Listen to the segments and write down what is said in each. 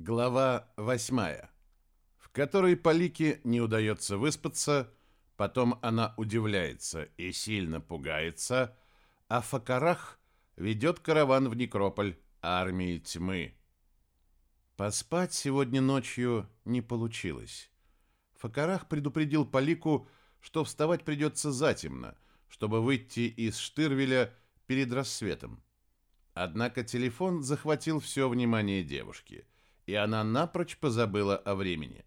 Глава восьмая, в которой Полике не удается выспаться, потом она удивляется и сильно пугается, а Факарах ведет караван в Некрополь армии тьмы. Поспать сегодня ночью не получилось. Факарах предупредил Полику, что вставать придется затемно, чтобы выйти из Штырвеля перед рассветом. Однако телефон захватил все внимание девушки, и она напрочь позабыла о времени.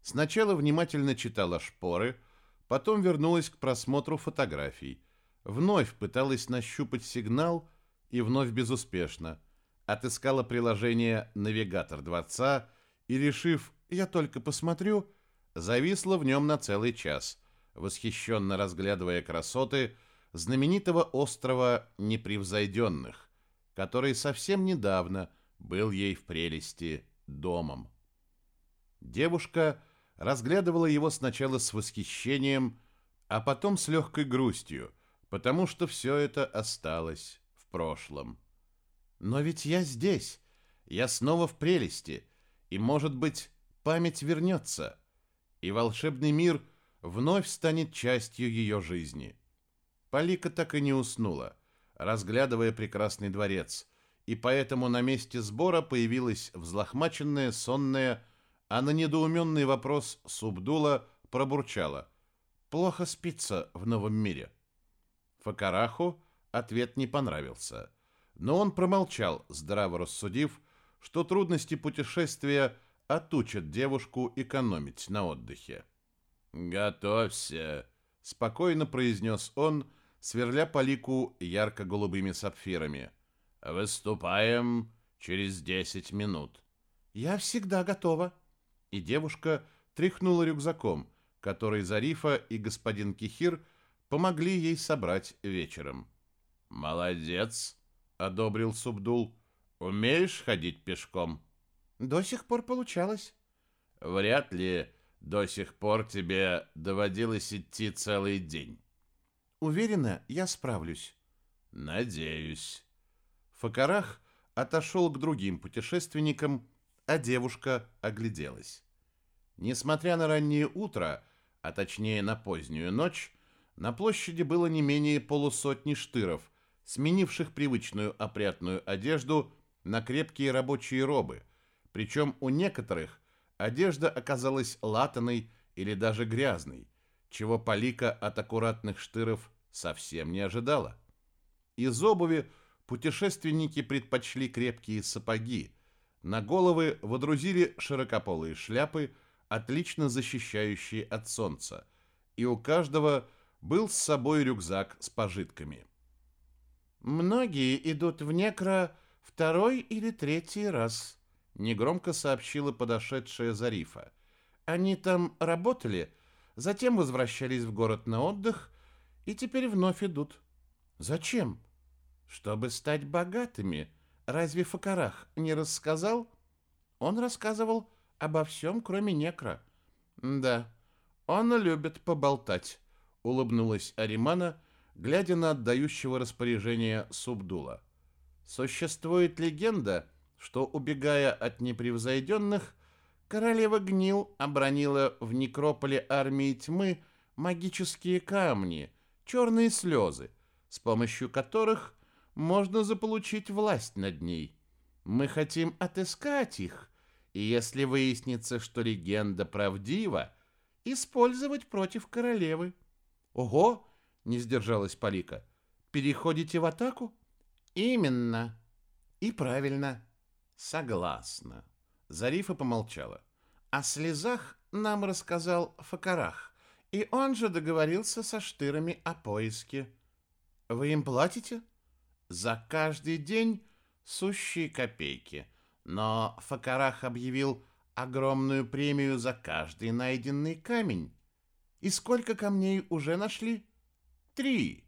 Сначала внимательно читала шпоры, потом вернулась к просмотру фотографий, вновь пыталась нащупать сигнал и вновь безуспешно. Отыскала приложение «Навигатор дворца» и, решив «я только посмотрю», зависла в нем на целый час, восхищенно разглядывая красоты знаменитого острова Непревзойденных, который совсем недавно был ей в прелести домом. Девушка разглядывала его сначала с восхищением, а потом с легкой грустью, потому что все это осталось в прошлом. Но ведь я здесь, я снова в прелести, и, может быть, память вернется, и волшебный мир вновь станет частью ее жизни. Полика так и не уснула, разглядывая прекрасный дворец, и поэтому на месте сбора появилась взлохмаченная, сонная, а на недоуменный вопрос Субдула пробурчала. «Плохо спится в новом мире». Факараху ответ не понравился, но он промолчал, здраво рассудив, что трудности путешествия отучат девушку экономить на отдыхе. «Готовься», — спокойно произнес он, сверля по лику ярко-голубыми сапфирами. «Выступаем через десять минут». «Я всегда готова». И девушка тряхнула рюкзаком, который Зарифа и господин Кихир помогли ей собрать вечером. «Молодец», — одобрил Субдул. «Умеешь ходить пешком?» До сих пор получалось. Вряд ли до сих пор тебе доводилось идти целый день. Уверена, я справлюсь. Надеюсь. Факарах отошел к другим путешественникам, а девушка огляделась. Несмотря на раннее утро, а точнее на позднюю ночь, на площади было не менее полусотни штыров, сменивших привычную опрятную одежду на крепкие рабочие робы – причем у некоторых одежда оказалась латаной или даже грязной, чего Полика от аккуратных штыров совсем не ожидала. Из обуви путешественники предпочли крепкие сапоги, на головы водрузили широкополые шляпы, отлично защищающие от солнца, и у каждого был с собой рюкзак с пожитками. «Многие идут в Некро второй или третий раз», негромко сообщила подошедшая Зарифа. Они там работали, затем возвращались в город на отдых и теперь вновь идут. Зачем? Чтобы стать богатыми. Разве Факарах не рассказал? Он рассказывал обо всем, кроме некра. Да, он любит поболтать, улыбнулась Аримана, глядя на отдающего распоряжение Субдула. Существует легенда, что, убегая от непревзойденных, королева Гнил обронила в некрополе армии тьмы магические камни, черные слезы, с помощью которых можно заполучить власть над ней. Мы хотим отыскать их, и если выяснится, что легенда правдива, использовать против королевы. Ого, не сдержалась Полика. Переходите в атаку? Именно. И правильно. Согласна. Зарифа помолчала. О слезах нам рассказал Факарах, и он же договорился со штырами о поиске. Вы им платите? За каждый день сущие копейки. Но Факарах объявил огромную премию за каждый найденный камень. И сколько камней уже нашли? Три.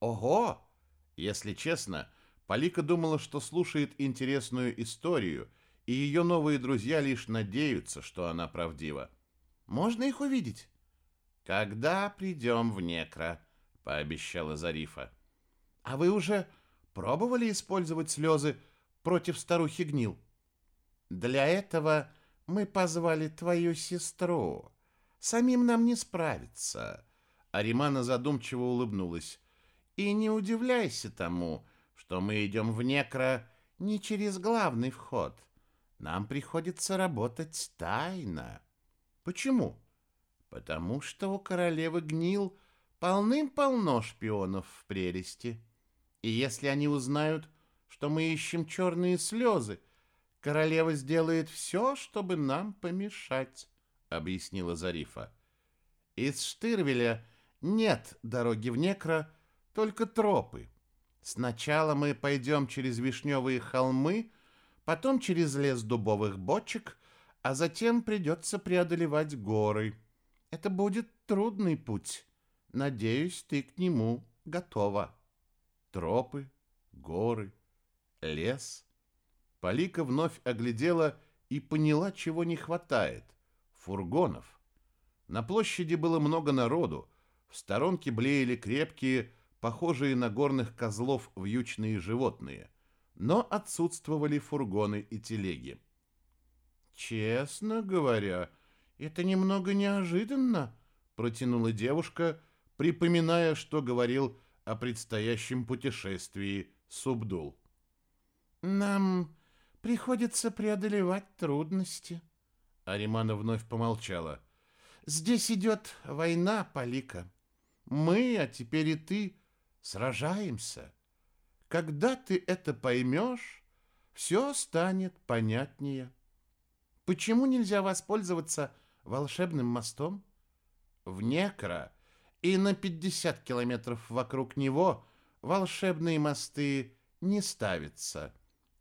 Ого! Если честно, Полика думала, что слушает интересную историю, и ее новые друзья лишь надеются, что она правдива. «Можно их увидеть?» «Когда придем в Некро», — пообещала Зарифа. «А вы уже пробовали использовать слезы против старухи Гнил?» Для этого мы позвали твою сестру. Самим нам не справиться. Аримана задумчиво улыбнулась. И не удивляйся тому, что мы идем в некро не через главный вход. Нам приходится работать тайно. Почему? Потому что у королевы гнил полным-полно шпионов в прелести. И если они узнают, что мы ищем черные слезы, королева сделает все, чтобы нам помешать, объяснила Зарифа. Из Штырвеля нет дороги в Некро, только тропы. Сначала мы пойдем через вишневые холмы, потом через лес дубовых бочек, а затем придется преодолевать горы. Это будет трудный путь. Надеюсь, ты к нему готова. Тропы, горы, лес. Полика вновь оглядела и поняла, чего не хватает. Фургонов. На площади было много народу. В сторонке блеяли крепкие, похожие на горных козлов вьючные животные. Но отсутствовали фургоны и телеги. «Честно говоря, это немного неожиданно», — протянула девушка, припоминая, что говорил о предстоящем путешествии Субдул. «Нам приходится преодолевать трудности». Аримана вновь помолчала. «Здесь идет война, Полика. Мы, а теперь и ты, сражаемся. Когда ты это поймешь, все станет понятнее. Почему нельзя воспользоваться волшебным мостом? В Некро и на 50 километров вокруг него волшебные мосты не ставятся.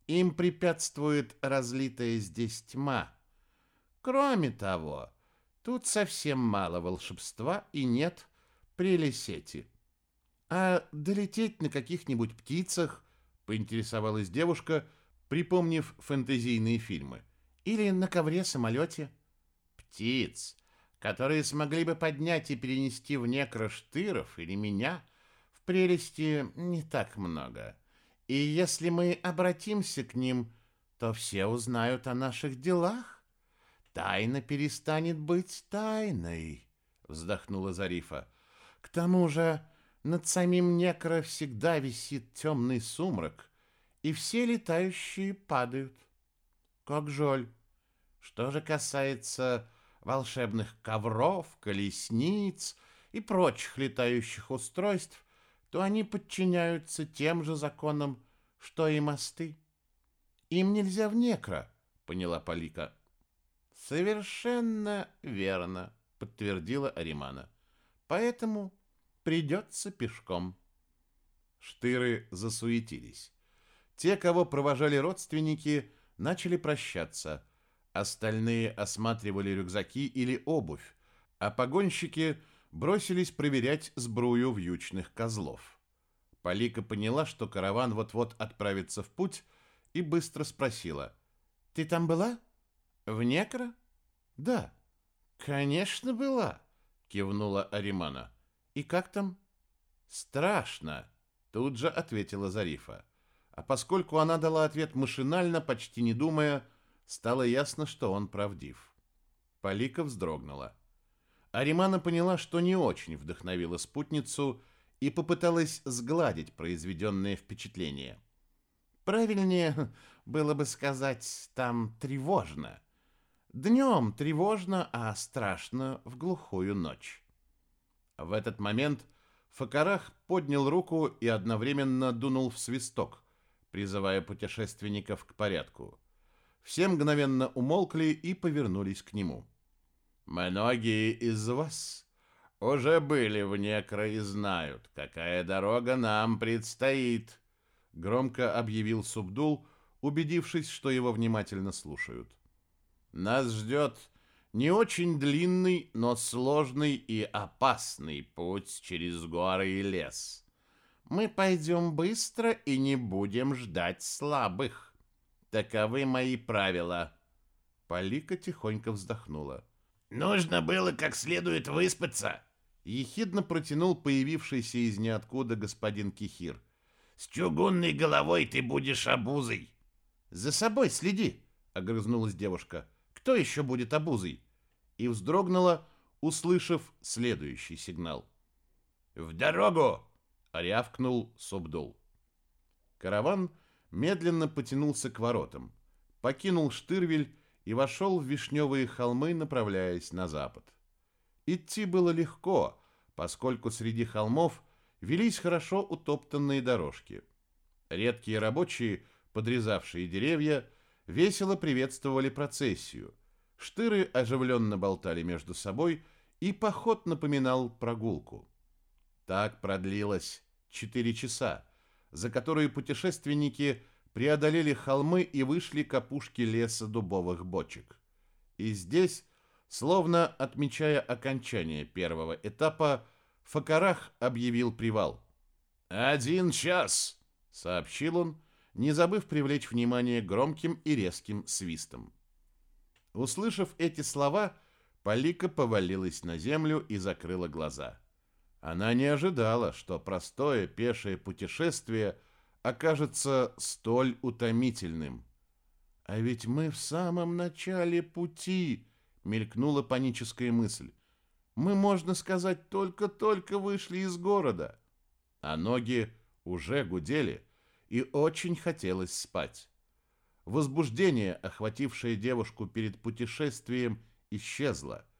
Им препятствует разлитая здесь тьма. Кроме того, тут совсем мало волшебства и нет прелесети. А долететь на каких-нибудь птицах, поинтересовалась девушка, припомнив фэнтезийные фильмы, или на ковре-самолете. Птиц, которые смогли бы поднять и перенести в некроштыров или меня, в прелести не так много. И если мы обратимся к ним, то все узнают о наших делах. Тайна перестанет быть тайной, вздохнула Зарифа. К тому же над самим некро всегда висит темный сумрак, и все летающие падают. Как жаль. Что же касается волшебных ковров, колесниц и прочих летающих устройств, то они подчиняются тем же законам, что и мосты. Им нельзя в некро, поняла Полика. Совершенно верно, подтвердила Аримана. Поэтому придется пешком. Штыры засуетились. Те, кого провожали родственники, начали прощаться. Остальные осматривали рюкзаки или обувь, а погонщики бросились проверять сбрую вьючных козлов. Полика поняла, что караван вот-вот отправится в путь, и быстро спросила. «Ты там была? В Некро?» «Да». «Конечно, была», — кивнула Аримана. «И как там?» «Страшно», — тут же ответила Зарифа. А поскольку она дала ответ машинально, почти не думая, стало ясно, что он правдив. Полика вздрогнула. Аримана поняла, что не очень вдохновила спутницу и попыталась сгладить произведенное впечатление. Правильнее было бы сказать, там тревожно. Днем тревожно, а страшно в глухую ночь. В этот момент Факарах поднял руку и одновременно дунул в свисток, призывая путешественников к порядку. Все мгновенно умолкли и повернулись к нему. Многие из вас уже были в Некро и знают, какая дорога нам предстоит, громко объявил Субдул, убедившись, что его внимательно слушают. Нас ждет не очень длинный, но сложный и опасный путь через горы и лес. Мы пойдем быстро и не будем ждать слабых. Таковы мои правила. Полика тихонько вздохнула. Нужно было как следует выспаться, ехидно протянул появившийся из ниоткуда господин Кихир. С чугунной головой ты будешь обузой. За собой следи, огрызнулась девушка. Кто еще будет обузой? И вздрогнула, услышав следующий сигнал. В дорогу! рявкнул Субдул. Караван медленно потянулся к воротам, покинул Штырвель и вошел в вишневые холмы, направляясь на запад. Идти было легко, поскольку среди холмов велись хорошо утоптанные дорожки. Редкие рабочие, подрезавшие деревья, весело приветствовали процессию. Штыры оживленно болтали между собой, и поход напоминал прогулку. Так продлилось четыре часа, за которые путешественники преодолели холмы и вышли к опушке леса дубовых бочек. И здесь, словно отмечая окончание первого этапа, Факарах объявил привал. «Один час!» — сообщил он, не забыв привлечь внимание громким и резким свистом. Услышав эти слова, Полика повалилась на землю и закрыла глаза. Она не ожидала, что простое пешее путешествие окажется столь утомительным. «А ведь мы в самом начале пути», — мелькнула паническая мысль. «Мы, можно сказать, только-только вышли из города». А ноги уже гудели, и очень хотелось спать. Возбуждение, охватившее девушку перед путешествием, исчезло —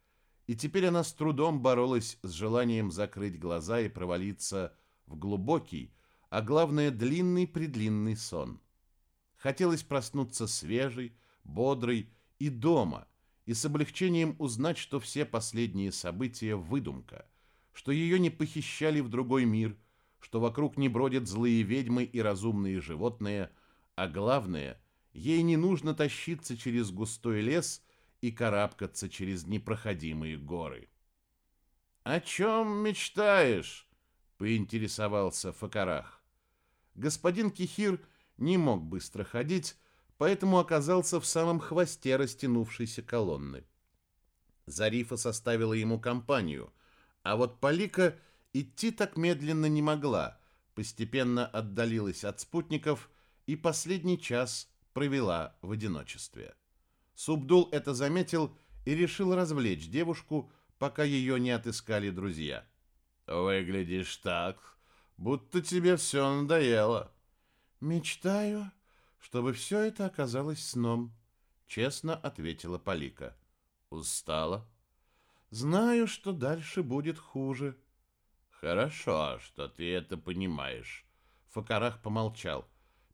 и теперь она с трудом боролась с желанием закрыть глаза и провалиться в глубокий, а главное длинный-предлинный сон. Хотелось проснуться свежей, бодрой и дома, и с облегчением узнать, что все последние события – выдумка, что ее не похищали в другой мир, что вокруг не бродят злые ведьмы и разумные животные, а главное – ей не нужно тащиться через густой лес – и карабкаться через непроходимые горы. «О чем мечтаешь?» — поинтересовался Факарах. Господин Кихир не мог быстро ходить, поэтому оказался в самом хвосте растянувшейся колонны. Зарифа составила ему компанию, а вот Полика идти так медленно не могла, постепенно отдалилась от спутников и последний час провела в одиночестве. Субдул это заметил и решил развлечь девушку, пока ее не отыскали друзья. «Выглядишь так, будто тебе все надоело». «Мечтаю, чтобы все это оказалось сном», — честно ответила Полика. «Устала?» «Знаю, что дальше будет хуже». «Хорошо, что ты это понимаешь», — Факарах помолчал.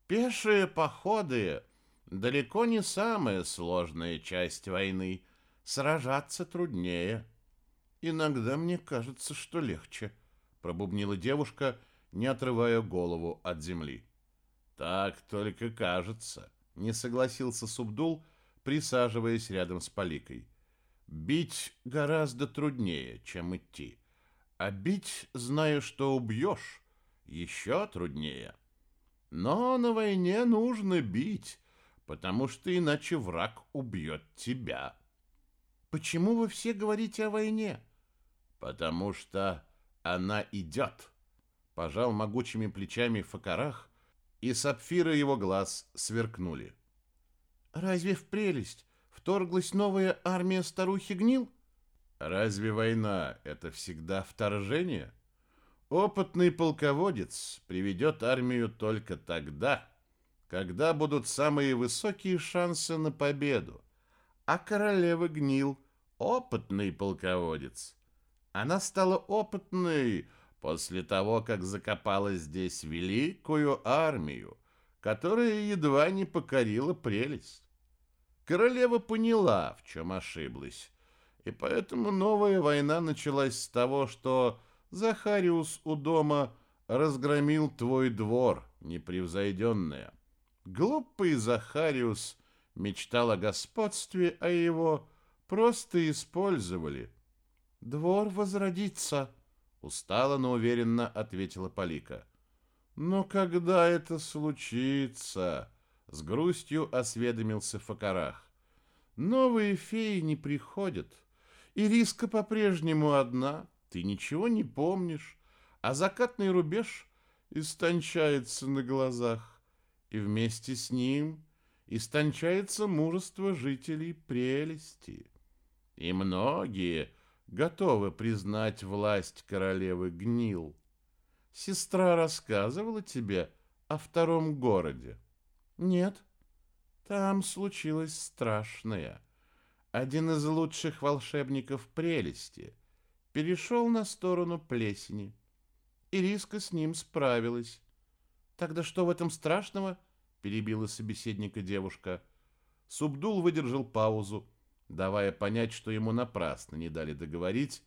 «Пешие походы далеко не самая сложная часть войны. Сражаться труднее. Иногда мне кажется, что легче, пробубнила девушка, не отрывая голову от земли. Так только кажется, не согласился Субдул, присаживаясь рядом с Поликой. Бить гораздо труднее, чем идти. А бить, зная, что убьешь, еще труднее. Но на войне нужно бить, потому что иначе враг убьет тебя. Почему вы все говорите о войне? Потому что она идет. Пожал могучими плечами Факарах, и сапфиры его глаз сверкнули. Разве в прелесть вторглась новая армия старухи гнил? Разве война — это всегда вторжение? Опытный полководец приведет армию только тогда, когда будут самые высокие шансы на победу. А королева Гнил — опытный полководец. Она стала опытной после того, как закопала здесь великую армию, которая едва не покорила прелесть. Королева поняла, в чем ошиблась, и поэтому новая война началась с того, что Захариус у дома разгромил твой двор, непревзойденная. Глупый Захариус мечтал о господстве, а его просто использовали. «Двор возродится», — устало, но уверенно ответила Полика. «Но когда это случится?» — с грустью осведомился Факарах. «Новые феи не приходят. и риска по-прежнему одна, ты ничего не помнишь, а закатный рубеж истончается на глазах и вместе с ним истончается мужество жителей прелести. И многие готовы признать власть королевы Гнил. Сестра рассказывала тебе о втором городе? Нет. Там случилось страшное. Один из лучших волшебников прелести перешел на сторону плесени. Ириска с ним справилась. Тогда что в этом страшного? Перебила собеседника девушка. Субдул выдержал паузу, давая понять, что ему напрасно не дали договорить,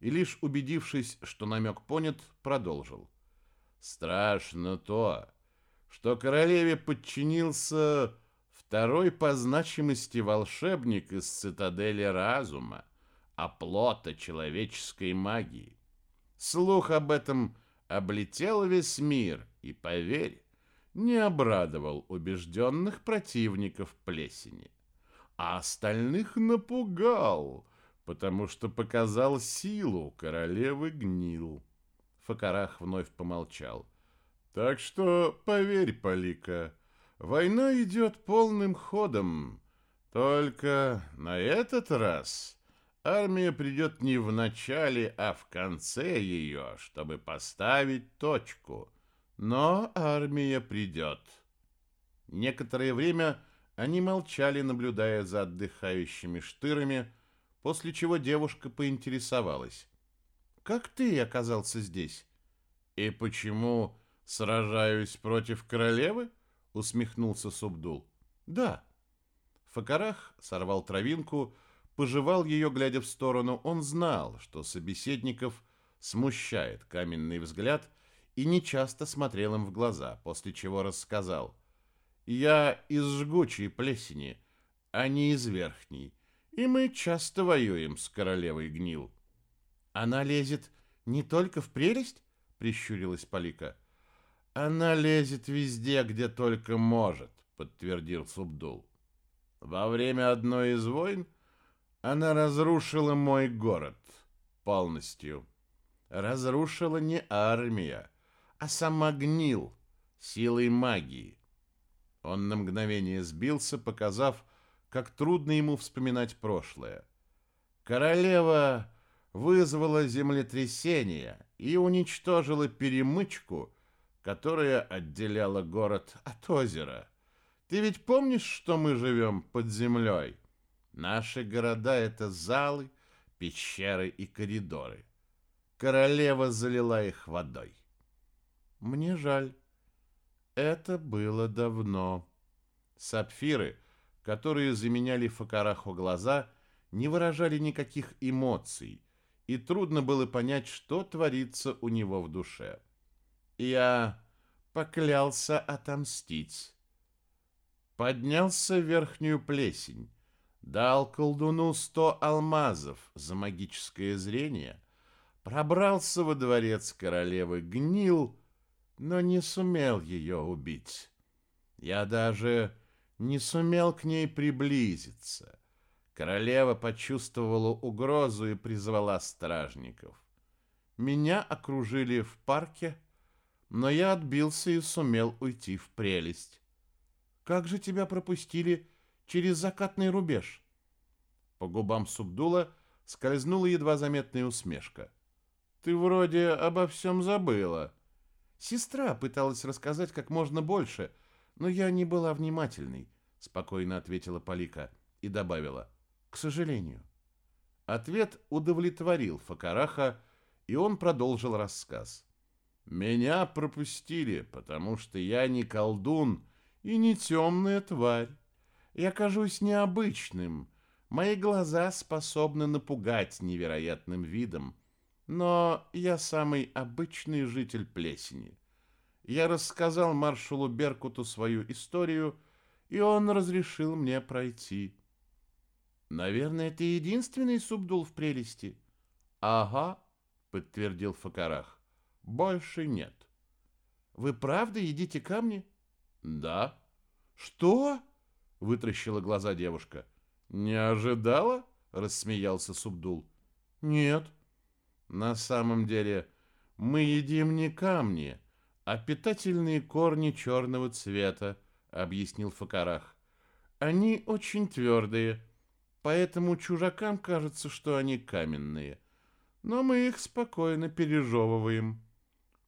и лишь убедившись, что намек понят, продолжил. Страшно то, что королеве подчинился второй по значимости волшебник из цитадели разума, оплота человеческой магии. Слух об этом облетел весь мир, и, поверь, не обрадовал убежденных противников плесени, а остальных напугал, потому что показал силу королевы гнил. Факарах вновь помолчал. Так что поверь, Полика, война идет полным ходом. Только на этот раз армия придет не в начале, а в конце ее, чтобы поставить точку. Но армия придет. Некоторое время они молчали, наблюдая за отдыхающими штырами, после чего девушка поинтересовалась. «Как ты оказался здесь? И почему сражаюсь против королевы?» усмехнулся Субдул. «Да». Факарах сорвал травинку, пожевал ее, глядя в сторону. Он знал, что собеседников смущает каменный взгляд, и нечасто смотрел им в глаза, после чего рассказал. «Я из жгучей плесени, а не из верхней, и мы часто воюем с королевой гнил». «Она лезет не только в прелесть?» — прищурилась Полика. «Она лезет везде, где только может», — подтвердил Субдул. «Во время одной из войн она разрушила мой город полностью. Разрушила не армия, а сама гнил силой магии. Он на мгновение сбился, показав, как трудно ему вспоминать прошлое. Королева вызвала землетрясение и уничтожила перемычку, которая отделяла город от озера. Ты ведь помнишь, что мы живем под землей? Наши города — это залы, пещеры и коридоры. Королева залила их водой. Мне жаль. Это было давно. Сапфиры, которые заменяли Факараху глаза, не выражали никаких эмоций, и трудно было понять, что творится у него в душе. Я поклялся отомстить. Поднялся в верхнюю плесень, дал колдуну сто алмазов за магическое зрение, пробрался во дворец королевы, гнил, но не сумел ее убить. Я даже не сумел к ней приблизиться. Королева почувствовала угрозу и призвала стражников. Меня окружили в парке, но я отбился и сумел уйти в прелесть. Как же тебя пропустили через закатный рубеж? По губам Субдула скользнула едва заметная усмешка. Ты вроде обо всем забыла. Сестра пыталась рассказать как можно больше, но я не была внимательной, спокойно ответила Полика и добавила: "К сожалению". Ответ удовлетворил Факараха, и он продолжил рассказ. Меня пропустили, потому что я не колдун и не темная тварь. Я кажусь необычным. Мои глаза способны напугать невероятным видом. Но я самый обычный житель плесени. Я рассказал маршалу Беркуту свою историю, и он разрешил мне пройти. Наверное, ты единственный субдул в прелести. Ага, подтвердил Факарах. Больше нет. Вы правда едите камни? Да. Что? Вытращила глаза девушка. Не ожидала? Рассмеялся Субдул. Нет. На самом деле мы едим не камни, а питательные корни черного цвета, объяснил Факарах. Они очень твердые, поэтому чужакам кажется, что они каменные. Но мы их спокойно пережевываем.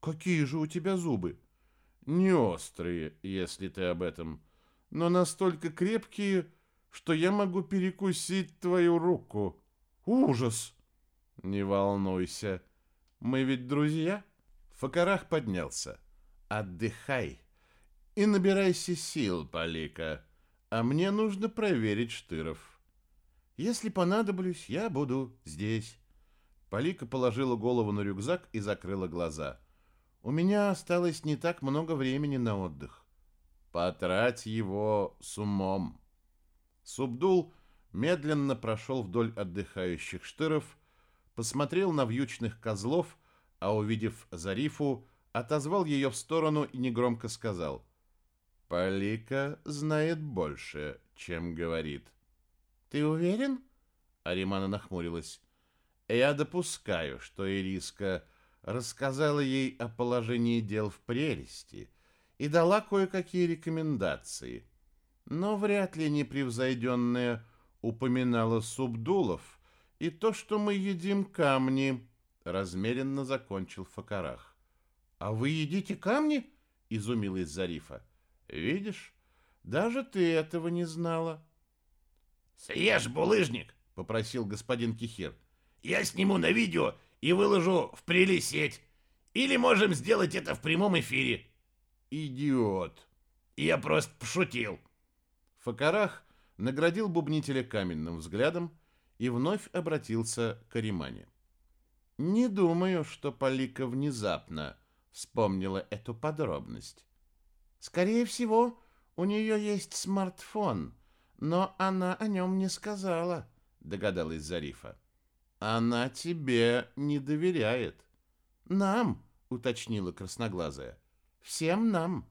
Какие же у тебя зубы? Не острые, если ты об этом, но настолько крепкие, что я могу перекусить твою руку. Ужас! Не волнуйся, мы ведь друзья. Факарах поднялся. Отдыхай и набирайся сил, Полика. А мне нужно проверить Штыров. Если понадоблюсь, я буду здесь. Полика положила голову на рюкзак и закрыла глаза. У меня осталось не так много времени на отдых. Потрать его с умом. Субдул медленно прошел вдоль отдыхающих штыров, посмотрел на вьючных козлов, а увидев Зарифу, отозвал ее в сторону и негромко сказал: "Полика знает больше, чем говорит". "Ты уверен?" Аримана нахмурилась. "Я допускаю, что Ириска рассказала ей о положении дел в прелести и дала кое-какие рекомендации. Но вряд ли непревзойденная упоминала Субдулов и то, что мы едим камни, размеренно закончил Факарах. «А вы едите камни?» — изумилась Зарифа. «Видишь, даже ты этого не знала». «Съешь, булыжник!» — попросил господин Кихир. «Я сниму на видео и выложу в прилесеть. Или можем сделать это в прямом эфире. Идиот. Я просто пошутил. Факарах наградил бубнителя каменным взглядом и вновь обратился к Аримане. Не думаю, что Полика внезапно вспомнила эту подробность. Скорее всего, у нее есть смартфон, но она о нем не сказала, догадалась Зарифа. Она тебе не доверяет. Нам, уточнила красноглазая. Всем нам.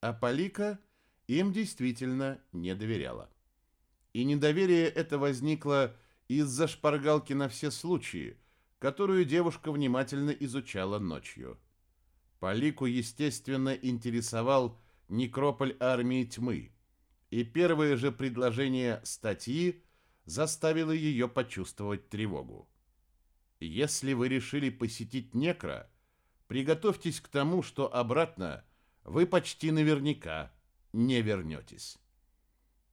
А Полика им действительно не доверяла. И недоверие это возникло из-за шпаргалки на все случаи, которую девушка внимательно изучала ночью. Полику, естественно, интересовал некрополь армии тьмы, и первое же предложение статьи заставило ее почувствовать тревогу. Если вы решили посетить Некро, приготовьтесь к тому, что обратно вы почти наверняка не вернетесь.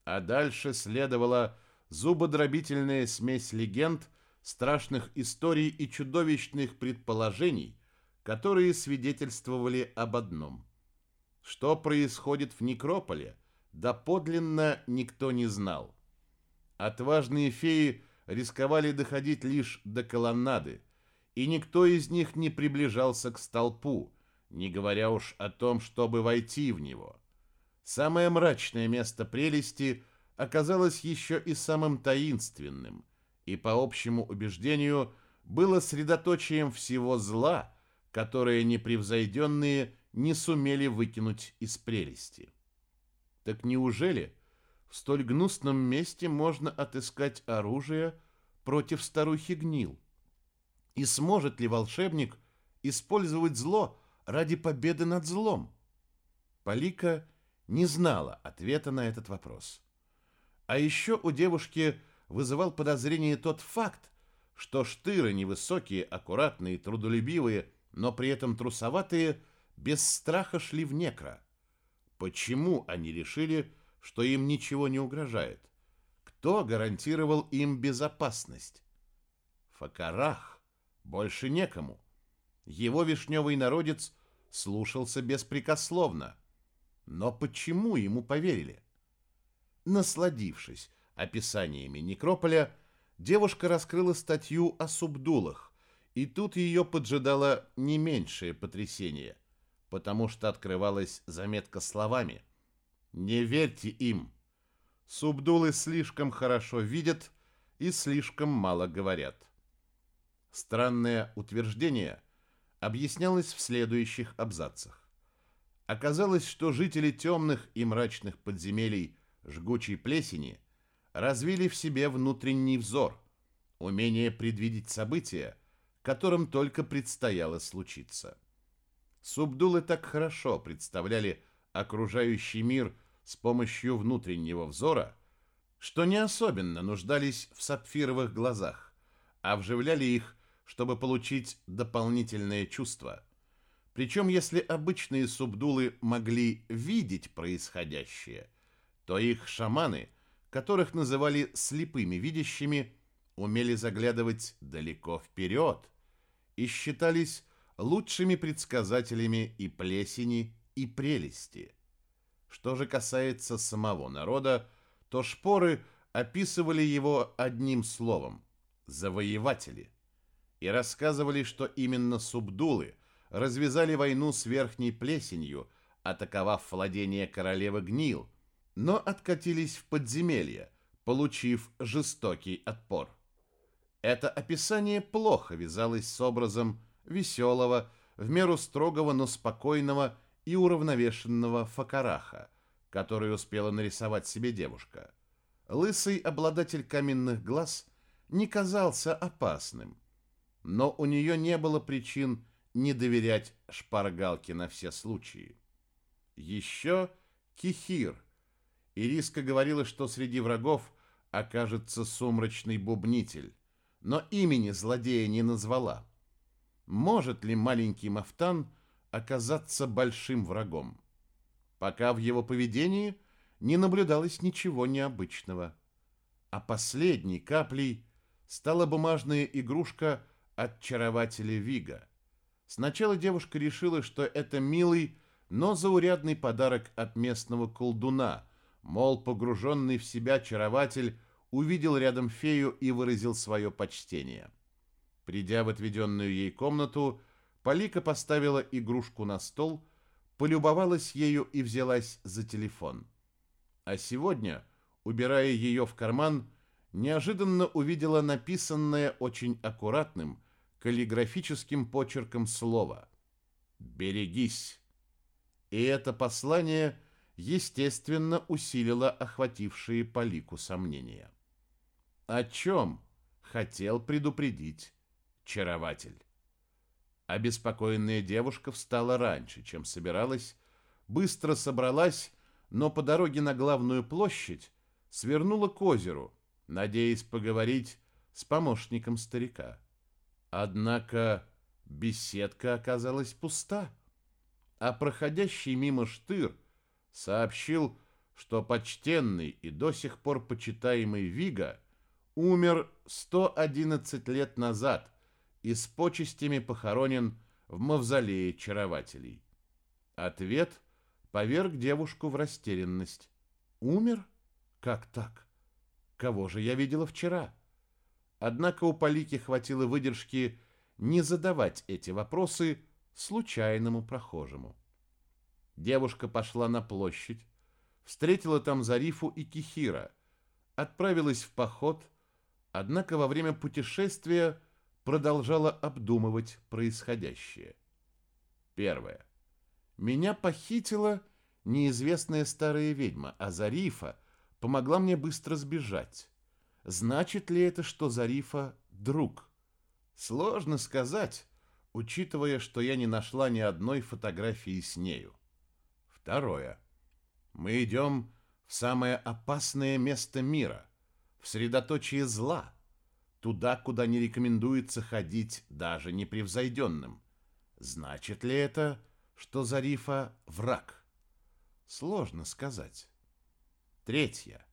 А дальше следовала зубодробительная смесь легенд, страшных историй и чудовищных предположений, которые свидетельствовали об одном. Что происходит в некрополе, доподлинно никто не знал. Отважные феи рисковали доходить лишь до колоннады, и никто из них не приближался к столпу, не говоря уж о том, чтобы войти в него. Самое мрачное место прелести оказалось еще и самым таинственным, и, по общему убеждению, было средоточием всего зла, которое непревзойденные не сумели выкинуть из прелести. Так неужели в столь гнусном месте можно отыскать оружие против старухи гнил? И сможет ли волшебник использовать зло ради победы над злом? Полика не знала ответа на этот вопрос. А еще у девушки вызывал подозрение тот факт, что штыры невысокие, аккуратные, трудолюбивые, но при этом трусоватые, без страха шли в некро. Почему они решили, что им ничего не угрожает? Кто гарантировал им безопасность? Факарах больше некому. Его вишневый народец слушался беспрекословно. Но почему ему поверили? Насладившись описаниями некрополя, девушка раскрыла статью о субдулах, и тут ее поджидало не меньшее потрясение, потому что открывалась заметка словами – не верьте им. Субдулы слишком хорошо видят и слишком мало говорят. Странное утверждение объяснялось в следующих абзацах. Оказалось, что жители темных и мрачных подземелий жгучей плесени развили в себе внутренний взор, умение предвидеть события, которым только предстояло случиться. Субдулы так хорошо представляли окружающий мир с помощью внутреннего взора, что не особенно нуждались в сапфировых глазах, а вживляли их, чтобы получить дополнительное чувство. Причем, если обычные субдулы могли видеть происходящее, то их шаманы, которых называли слепыми видящими, умели заглядывать далеко вперед и считались лучшими предсказателями и плесени, и прелести. Что же касается самого народа, то шпоры описывали его одним словом – завоеватели. И рассказывали, что именно субдулы развязали войну с верхней плесенью, атаковав владение королевы Гнил, но откатились в подземелье, получив жестокий отпор. Это описание плохо вязалось с образом веселого, в меру строгого, но спокойного и уравновешенного факараха, который успела нарисовать себе девушка. Лысый обладатель каменных глаз не казался опасным, но у нее не было причин не доверять шпаргалке на все случаи. Еще Кихир. Ириска говорила, что среди врагов окажется сумрачный бубнитель, но имени злодея не назвала. Может ли маленький Мафтан оказаться большим врагом? Пока в его поведении не наблюдалось ничего необычного. А последней каплей стала бумажная игрушка от чарователя Вига. Сначала девушка решила, что это милый, но заурядный подарок от местного колдуна, мол, погруженный в себя чарователь увидел рядом фею и выразил свое почтение. Придя в отведенную ей комнату, Полика поставила игрушку на стол, полюбовалась ею и взялась за телефон. А сегодня, убирая ее в карман, неожиданно увидела написанное очень аккуратным, каллиграфическим почерком слово «Берегись». И это послание, естественно, усилило охватившие Полику сомнения. О чем хотел предупредить чарователь? Обеспокоенная девушка встала раньше, чем собиралась, быстро собралась, но по дороге на главную площадь свернула к озеру, надеясь поговорить с помощником старика. Однако беседка оказалась пуста, а проходящий мимо штыр сообщил, что почтенный и до сих пор почитаемый Вига умер 111 лет назад и с почестями похоронен в мавзолее чарователей. Ответ поверг девушку в растерянность. Умер? Как так? Кого же я видела вчера? Однако у Полики хватило выдержки не задавать эти вопросы случайному прохожему. Девушка пошла на площадь, встретила там Зарифу и Кихира, отправилась в поход, однако во время путешествия продолжала обдумывать происходящее. Первое. Меня похитила неизвестная старая ведьма, а Зарифа помогла мне быстро сбежать. Значит ли это, что Зарифа друг? Сложно сказать, учитывая, что я не нашла ни одной фотографии с нею. Второе. Мы идем в самое опасное место мира, в средоточие зла, туда, куда не рекомендуется ходить даже непревзойденным. Значит ли это, что Зарифа враг? Сложно сказать. Третье.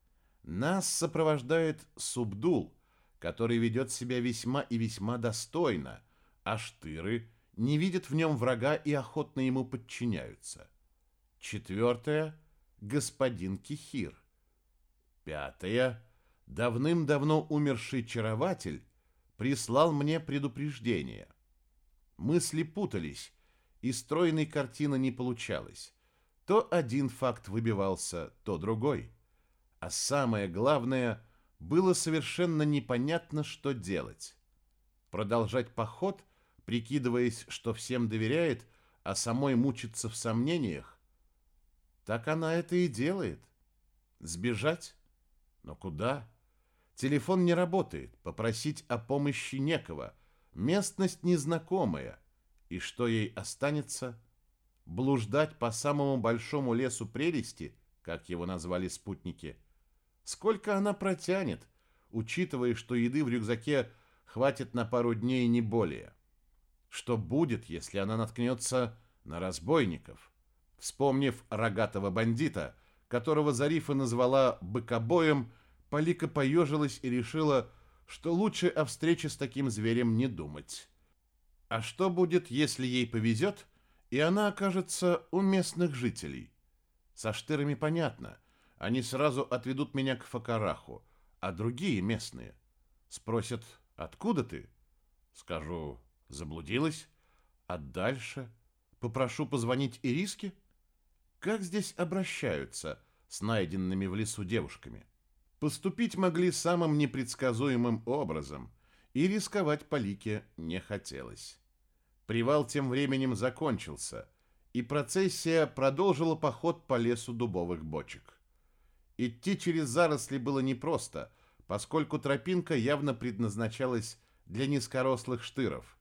Нас сопровождает Субдул, который ведет себя весьма и весьма достойно, а Штыры не видят в нем врага и охотно ему подчиняются. Четвертое – господин Кихир. Пятое – давным-давно умерший чарователь прислал мне предупреждение. Мысли путались, и стройной картины не получалось. То один факт выбивался, то другой. А самое главное, было совершенно непонятно, что делать. Продолжать поход, прикидываясь, что всем доверяет, а самой мучиться в сомнениях, так она это и делает. Сбежать? Но куда? Телефон не работает, попросить о помощи некого. Местность незнакомая. И что ей останется? Блуждать по самому большому лесу прелести, как его назвали спутники. Сколько она протянет, учитывая, что еды в рюкзаке хватит на пару дней не более? Что будет, если она наткнется на разбойников? Вспомнив рогатого бандита, которого Зарифа назвала «быкобоем», Полика поежилась и решила, что лучше о встрече с таким зверем не думать. А что будет, если ей повезет, и она окажется у местных жителей? Со штырами понятно. Они сразу отведут меня к Факараху, а другие местные спросят, откуда ты? Скажу, заблудилась. А дальше попрошу позвонить Ириске? Как здесь обращаются с найденными в лесу девушками? Поступить могли самым непредсказуемым образом, и рисковать по лике не хотелось. Привал тем временем закончился, и процессия продолжила поход по лесу дубовых бочек. Идти через заросли было непросто, поскольку тропинка явно предназначалась для низкорослых штыров.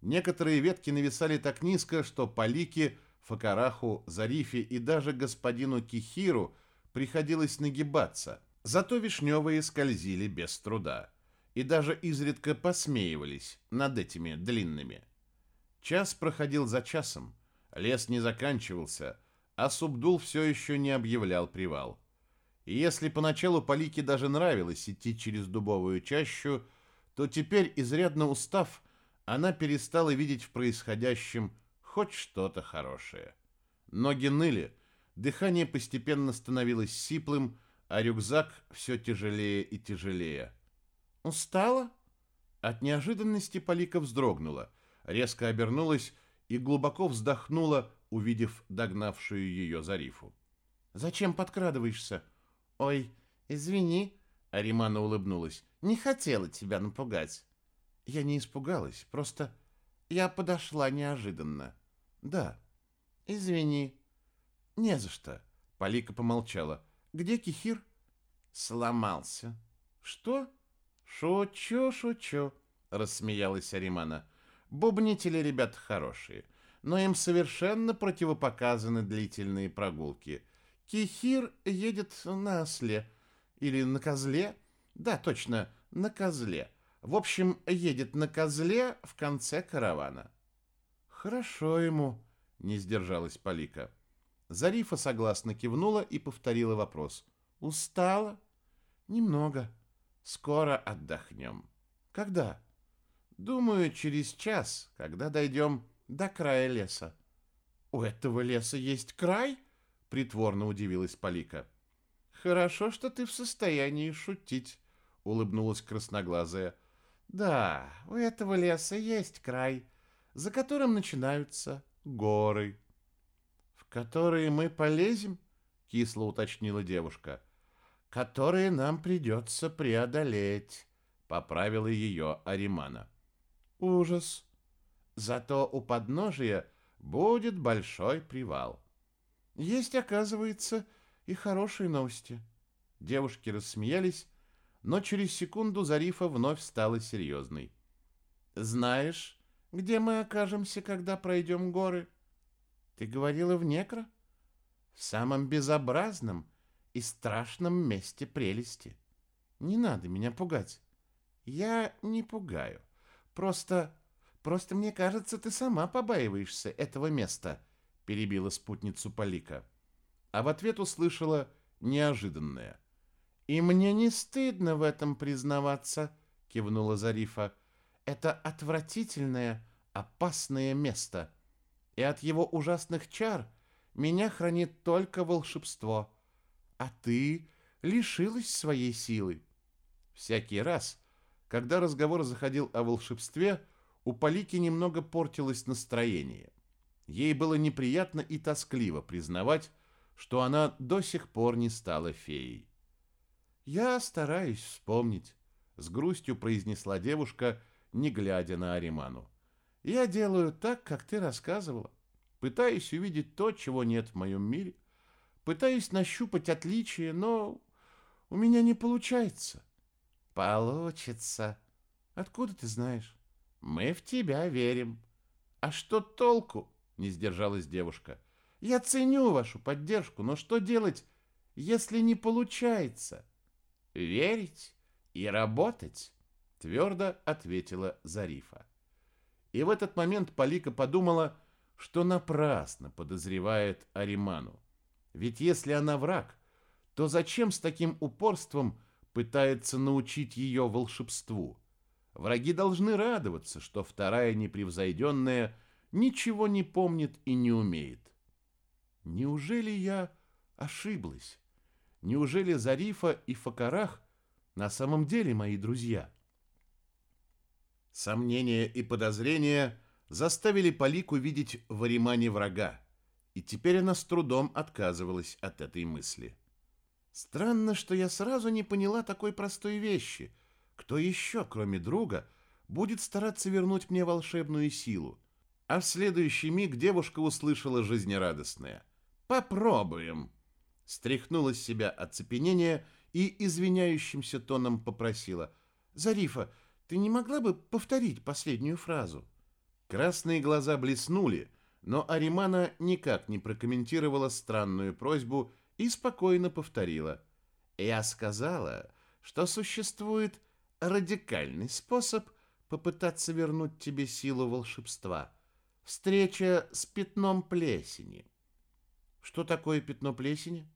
Некоторые ветки нависали так низко, что Палике, Факараху, Зарифе и даже господину Кихиру приходилось нагибаться – Зато вишневые скользили без труда и даже изредка посмеивались над этими длинными. Час проходил за часом, лес не заканчивался, а Субдул все еще не объявлял привал. И если поначалу Полике даже нравилось идти через дубовую чащу, то теперь, изрядно устав, она перестала видеть в происходящем хоть что-то хорошее. Ноги ныли, дыхание постепенно становилось сиплым, а рюкзак все тяжелее и тяжелее. «Устала?» От неожиданности Полика вздрогнула, резко обернулась и глубоко вздохнула, увидев догнавшую ее Зарифу. «Зачем подкрадываешься?» «Ой, извини», — Аримана улыбнулась. «Не хотела тебя напугать». «Я не испугалась, просто я подошла неожиданно». «Да». «Извини». «Не за что», — Полика помолчала. Где Кихир? Сломался. Что? Шучу, шучу, рассмеялась Аримана. Бубнители ребят хорошие, но им совершенно противопоказаны длительные прогулки. Кихир едет на осле. Или на козле? Да, точно, на козле. В общем, едет на козле в конце каравана. Хорошо ему, не сдержалась Полика. Зарифа согласно кивнула и повторила вопрос. «Устала?» «Немного. Скоро отдохнем». «Когда?» «Думаю, через час, когда дойдем до края леса». «У этого леса есть край?» — притворно удивилась Полика. «Хорошо, что ты в состоянии шутить», — улыбнулась красноглазая. «Да, у этого леса есть край, за которым начинаются горы» которые мы полезем?» — кисло уточнила девушка. «Которые нам придется преодолеть», — поправила ее Аримана. «Ужас! Зато у подножия будет большой привал. Есть, оказывается, и хорошие новости». Девушки рассмеялись, но через секунду Зарифа вновь стала серьезной. «Знаешь, где мы окажемся, когда пройдем горы?» Ты говорила в некро? В самом безобразном и страшном месте прелести. Не надо меня пугать. Я не пугаю. Просто... Просто мне кажется, ты сама побаиваешься этого места, перебила спутницу Полика. А в ответ услышала неожиданное. И мне не стыдно в этом признаваться, кивнула Зарифа. Это отвратительное, опасное место и от его ужасных чар меня хранит только волшебство. А ты лишилась своей силы. Всякий раз, когда разговор заходил о волшебстве, у Полики немного портилось настроение. Ей было неприятно и тоскливо признавать, что она до сих пор не стала феей. «Я стараюсь вспомнить», — с грустью произнесла девушка, не глядя на Ариману. Я делаю так, как ты рассказывала. Пытаюсь увидеть то, чего нет в моем мире. Пытаюсь нащупать отличия, но у меня не получается. Получится. Откуда ты знаешь? Мы в тебя верим. А что толку? Не сдержалась девушка. Я ценю вашу поддержку, но что делать, если не получается? Верить и работать, твердо ответила Зарифа. И в этот момент Полика подумала, что напрасно подозревает Ариману. Ведь если она враг, то зачем с таким упорством пытается научить ее волшебству? Враги должны радоваться, что вторая непревзойденная ничего не помнит и не умеет. Неужели я ошиблась? Неужели Зарифа и Факарах на самом деле мои друзья? Сомнения и подозрения заставили Полику видеть в Аримане врага, и теперь она с трудом отказывалась от этой мысли. Странно, что я сразу не поняла такой простой вещи. Кто еще, кроме друга, будет стараться вернуть мне волшебную силу? А в следующий миг девушка услышала жизнерадостное. «Попробуем!» Стряхнула с себя оцепенение и извиняющимся тоном попросила. «Зарифа, ты не могла бы повторить последнюю фразу?» Красные глаза блеснули, но Аримана никак не прокомментировала странную просьбу и спокойно повторила. «Я сказала, что существует радикальный способ попытаться вернуть тебе силу волшебства. Встреча с пятном плесени». «Что такое пятно плесени?»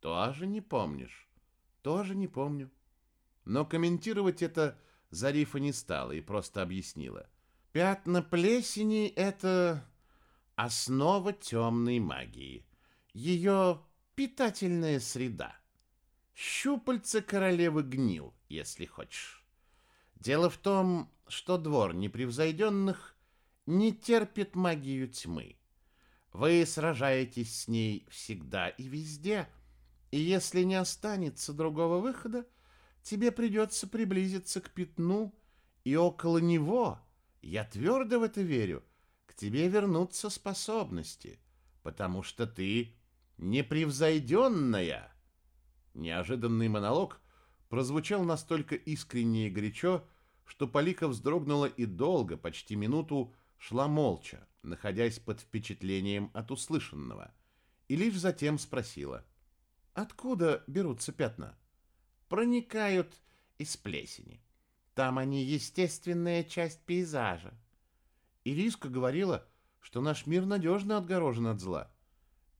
Тоже не помнишь? Тоже не помню. Но комментировать это Зарифа не стала и просто объяснила. Пятна плесени — это основа темной магии. Ее питательная среда. Щупальца королевы гнил, если хочешь. Дело в том, что двор непревзойденных не терпит магию тьмы. Вы сражаетесь с ней всегда и везде — и если не останется другого выхода, тебе придется приблизиться к пятну, и около него, я твердо в это верю, к тебе вернутся способности, потому что ты непревзойденная. Неожиданный монолог прозвучал настолько искренне и горячо, что Полика вздрогнула и долго, почти минуту, шла молча, находясь под впечатлением от услышанного, и лишь затем спросила — Откуда берутся пятна? Проникают из плесени. Там они естественная часть пейзажа. Ириска говорила, что наш мир надежно отгорожен от зла.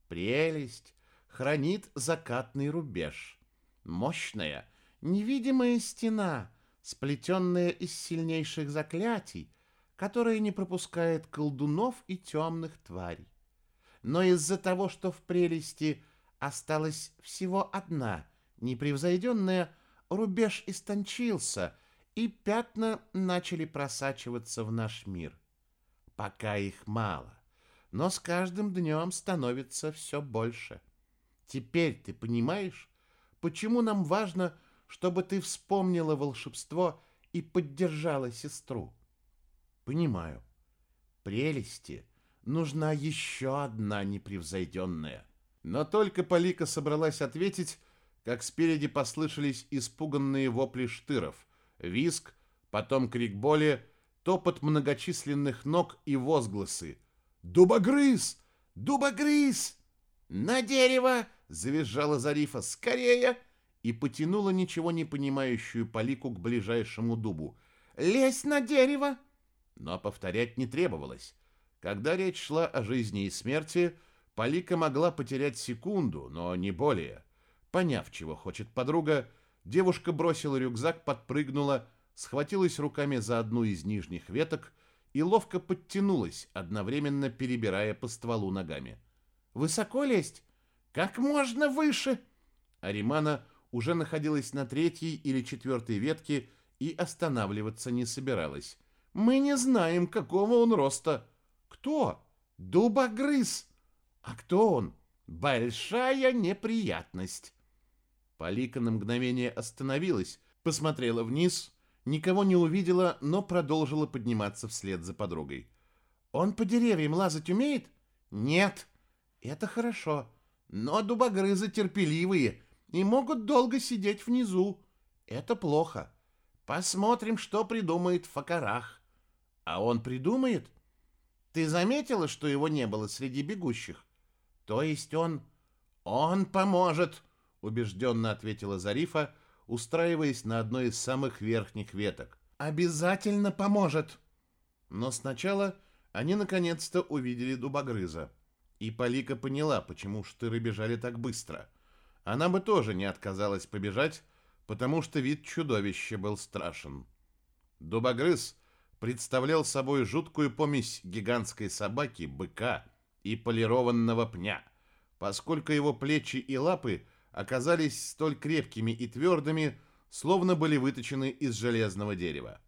Прелесть хранит закатный рубеж. Мощная, невидимая стена, сплетенная из сильнейших заклятий, которая не пропускает колдунов и темных тварей. Но из-за того, что в прелести – Осталась всего одна, непревзойденная, рубеж истончился, и пятна начали просачиваться в наш мир. Пока их мало, но с каждым днем становится все больше. Теперь ты понимаешь, почему нам важно, чтобы ты вспомнила волшебство и поддержала сестру? Понимаю. Прелести нужна еще одна непревзойденная. Но только Полика собралась ответить, как спереди послышались испуганные вопли штыров, виск, потом крик боли, топот многочисленных ног и возгласы. «Дубогрыз! Дубогрыз!» «На дерево!» — завизжала Зарифа. «Скорее!» и потянула ничего не понимающую Полику к ближайшему дубу. «Лезь на дерево!» Но повторять не требовалось. Когда речь шла о жизни и смерти, Полика могла потерять секунду, но не более. Поняв, чего хочет подруга, девушка бросила рюкзак, подпрыгнула, схватилась руками за одну из нижних веток и ловко подтянулась, одновременно перебирая по стволу ногами. «Высоко лезть? Как можно выше!» Аримана уже находилась на третьей или четвертой ветке и останавливаться не собиралась. «Мы не знаем, какого он роста». «Кто?» «Дубогрыз!» А кто он? Большая неприятность. Полика на мгновение остановилась, посмотрела вниз, никого не увидела, но продолжила подниматься вслед за подругой. Он по деревьям лазать умеет? Нет. Это хорошо. Но дубогрызы терпеливые и могут долго сидеть внизу. Это плохо. Посмотрим, что придумает Факарах. А он придумает? Ты заметила, что его не было среди бегущих? То есть он... Он поможет, убежденно ответила Зарифа, устраиваясь на одной из самых верхних веток. Обязательно поможет. Но сначала они наконец-то увидели дубогрыза. И Полика поняла, почему штыры бежали так быстро. Она бы тоже не отказалась побежать, потому что вид чудовища был страшен. Дубогрыз представлял собой жуткую помесь гигантской собаки, быка и полированного пня, поскольку его плечи и лапы оказались столь крепкими и твердыми, словно были выточены из железного дерева.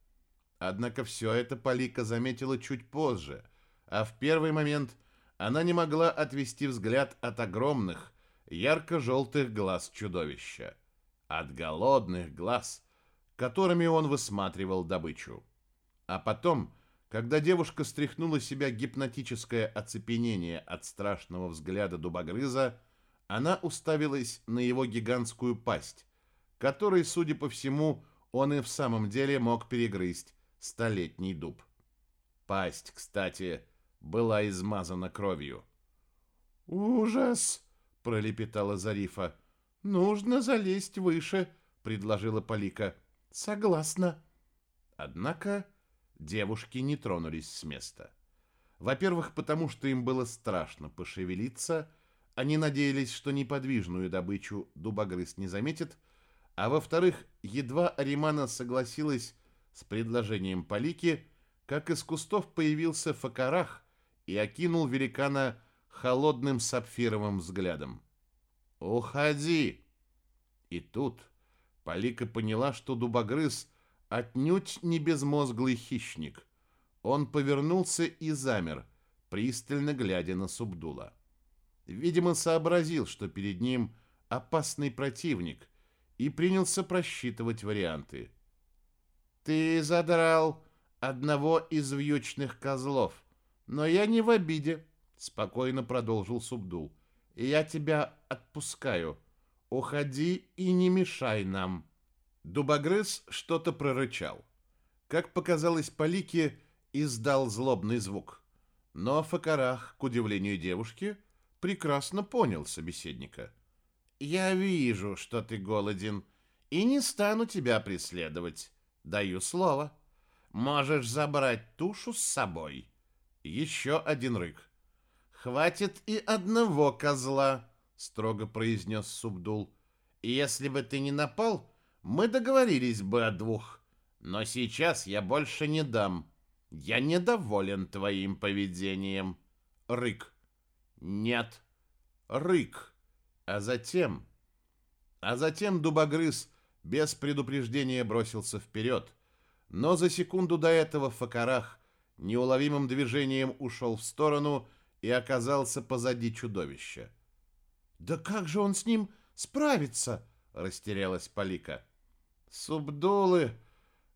Однако все это Полика заметила чуть позже, а в первый момент она не могла отвести взгляд от огромных, ярко-желтых глаз чудовища. От голодных глаз, которыми он высматривал добычу. А потом, когда девушка стряхнула себя гипнотическое оцепенение от страшного взгляда дубогрыза, она уставилась на его гигантскую пасть, которой, судя по всему, он и в самом деле мог перегрызть столетний дуб. Пасть, кстати, была измазана кровью. «Ужас!» — пролепетала Зарифа. «Нужно залезть выше», — предложила Полика. «Согласна». Однако девушки не тронулись с места. Во-первых, потому что им было страшно пошевелиться, они надеялись, что неподвижную добычу дубогрыз не заметит, а во-вторых, едва Аримана согласилась с предложением Полики, как из кустов появился Факарах и окинул великана холодным сапфировым взглядом. «Уходи!» И тут Полика поняла, что дубогрыз отнюдь не безмозглый хищник. Он повернулся и замер, пристально глядя на Субдула. Видимо, сообразил, что перед ним опасный противник, и принялся просчитывать варианты. «Ты задрал одного из вьючных козлов, но я не в обиде», — спокойно продолжил Субдул. «Я тебя отпускаю. Уходи и не мешай нам». Дубогрыз что-то прорычал. Как показалось Полике, издал злобный звук. Но Факарах, к удивлению девушки, прекрасно понял собеседника. «Я вижу, что ты голоден, и не стану тебя преследовать. Даю слово. Можешь забрать тушу с собой». Еще один рык. «Хватит и одного козла», — строго произнес Субдул. «Если бы ты не напал, мы договорились бы о двух. Но сейчас я больше не дам. Я недоволен твоим поведением». Рык. «Нет». Рык. А затем... А затем дубогрыз без предупреждения бросился вперед. Но за секунду до этого Факарах неуловимым движением ушел в сторону и оказался позади чудовища. «Да как же он с ним справится?» — растерялась Полика. «Субдулы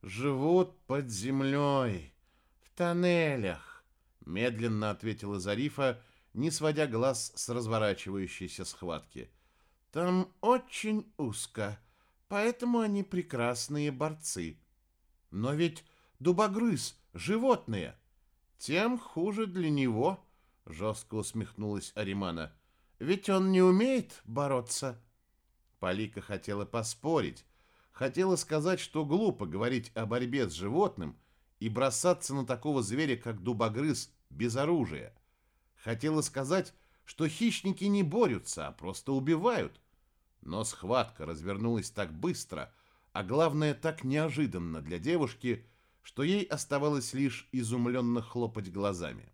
живут под землей, в тоннелях», — медленно ответила Зарифа, не сводя глаз с разворачивающейся схватки. «Там очень узко, поэтому они прекрасные борцы. Но ведь дубогрыз — животные. Тем хуже для него», — жестко усмехнулась Аримана. «Ведь он не умеет бороться». Полика хотела поспорить, хотела сказать, что глупо говорить о борьбе с животным и бросаться на такого зверя, как дубогрыз, без оружия. Хотела сказать, что хищники не борются, а просто убивают. Но схватка развернулась так быстро, а главное, так неожиданно для девушки, что ей оставалось лишь изумленно хлопать глазами.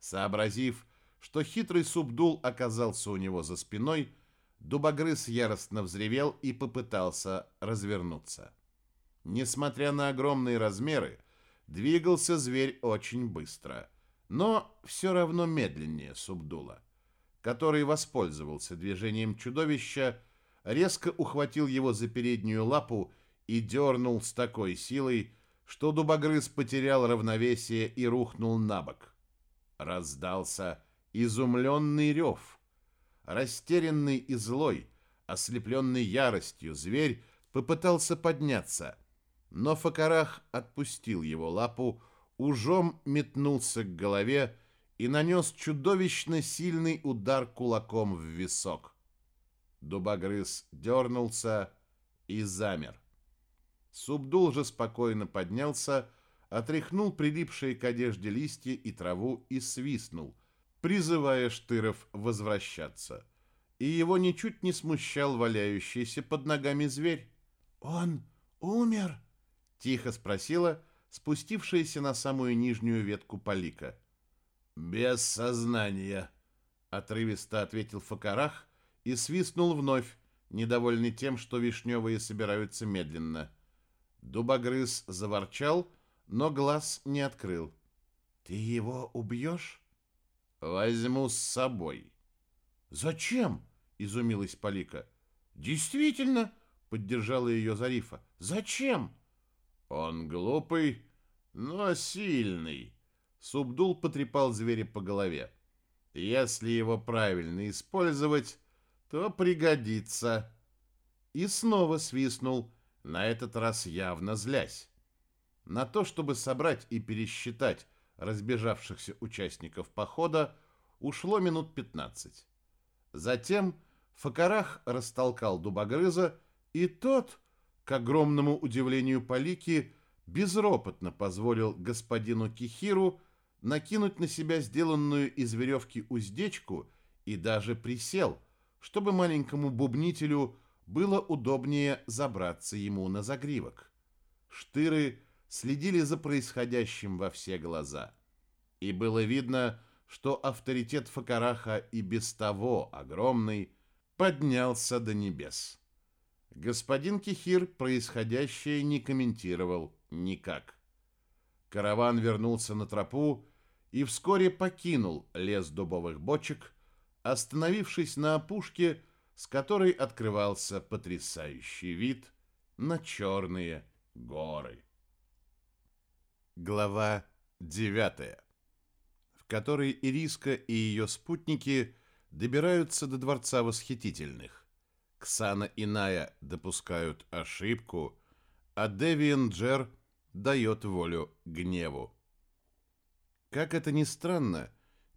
Сообразив, что хитрый субдул оказался у него за спиной, дубогрыз яростно взревел и попытался развернуться. Несмотря на огромные размеры, двигался зверь очень быстро – но все равно медленнее Субдула, который воспользовался движением чудовища, резко ухватил его за переднюю лапу и дернул с такой силой, что дубогрыз потерял равновесие и рухнул на бок. Раздался изумленный рев. Растерянный и злой, ослепленный яростью, зверь попытался подняться, но Факарах отпустил его лапу, ужом метнулся к голове и нанес чудовищно сильный удар кулаком в висок. Дубогрыз дернулся и замер. Субдул же спокойно поднялся, отряхнул прилипшие к одежде листья и траву и свистнул, призывая Штыров возвращаться. И его ничуть не смущал валяющийся под ногами зверь. «Он умер?» — тихо спросила спустившаяся на самую нижнюю ветку полика. «Без сознания», — отрывисто ответил Факарах и свистнул вновь, недовольный тем, что вишневые собираются медленно. Дубогрыз заворчал, но глаз не открыл. «Ты его убьешь?» «Возьму с собой». «Зачем?» — изумилась Полика. «Действительно!» — поддержала ее Зарифа. «Зачем?» «Он глупый, но сильный». Субдул потрепал зверя по голове. «Если его правильно использовать, то пригодится». И снова свистнул, на этот раз явно злясь. На то, чтобы собрать и пересчитать разбежавшихся участников похода, ушло минут пятнадцать. Затем Факарах растолкал дубогрыза, и тот, к огромному удивлению Полики, безропотно позволил господину Кихиру накинуть на себя сделанную из веревки уздечку и даже присел, чтобы маленькому бубнителю было удобнее забраться ему на загривок. Штыры следили за происходящим во все глаза. И было видно, что авторитет Факараха и без того огромный поднялся до небес. Господин Кихир происходящее не комментировал никак. Караван вернулся на тропу и вскоре покинул лес дубовых бочек, остановившись на опушке, с которой открывался потрясающий вид на черные горы. Глава 9, в которой Ириска и ее спутники добираются до Дворца Восхитительных. Ксана и Ная допускают ошибку, а Девиан Джер дает волю гневу. Как это ни странно,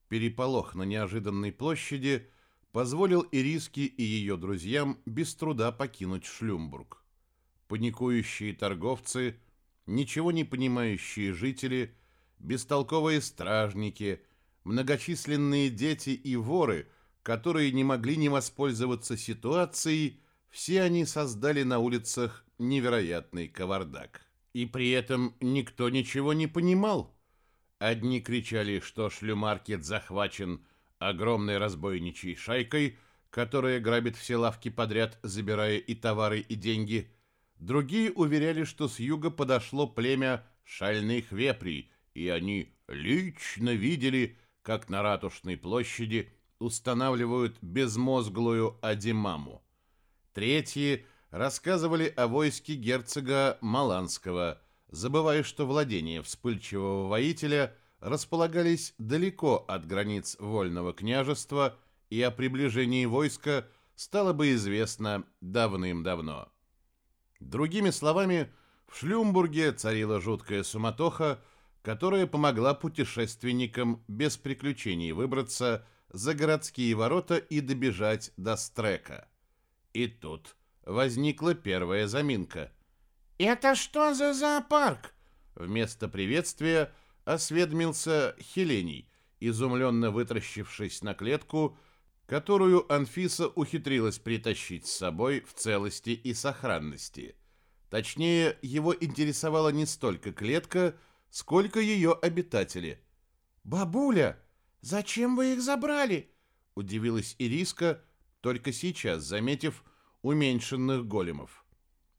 переполох на неожиданной площади позволил Ириске и ее друзьям без труда покинуть Шлюмбург. Паникующие торговцы – ничего не понимающие жители, бестолковые стражники, многочисленные дети и воры, которые не могли не воспользоваться ситуацией, все они создали на улицах невероятный кавардак. И при этом никто ничего не понимал. Одни кричали, что шлюмаркет захвачен огромной разбойничьей шайкой, которая грабит все лавки подряд, забирая и товары, и деньги – Другие уверяли, что с юга подошло племя шальных вепрей, и они лично видели, как на Ратушной площади устанавливают безмозглую Адимаму. Третьи рассказывали о войске герцога Маланского, забывая, что владения вспыльчивого воителя располагались далеко от границ вольного княжества, и о приближении войска стало бы известно давным-давно. Другими словами, в Шлюмбурге царила жуткая суматоха, которая помогла путешественникам без приключений выбраться за городские ворота и добежать до Стрека. И тут возникла первая заминка. «Это что за зоопарк?» Вместо приветствия осведомился Хелений, изумленно вытращившись на клетку, которую Анфиса ухитрилась притащить с собой в целости и сохранности. Точнее, его интересовала не столько клетка, сколько ее обитатели. «Бабуля, зачем вы их забрали?» – удивилась Ириска, только сейчас заметив уменьшенных големов.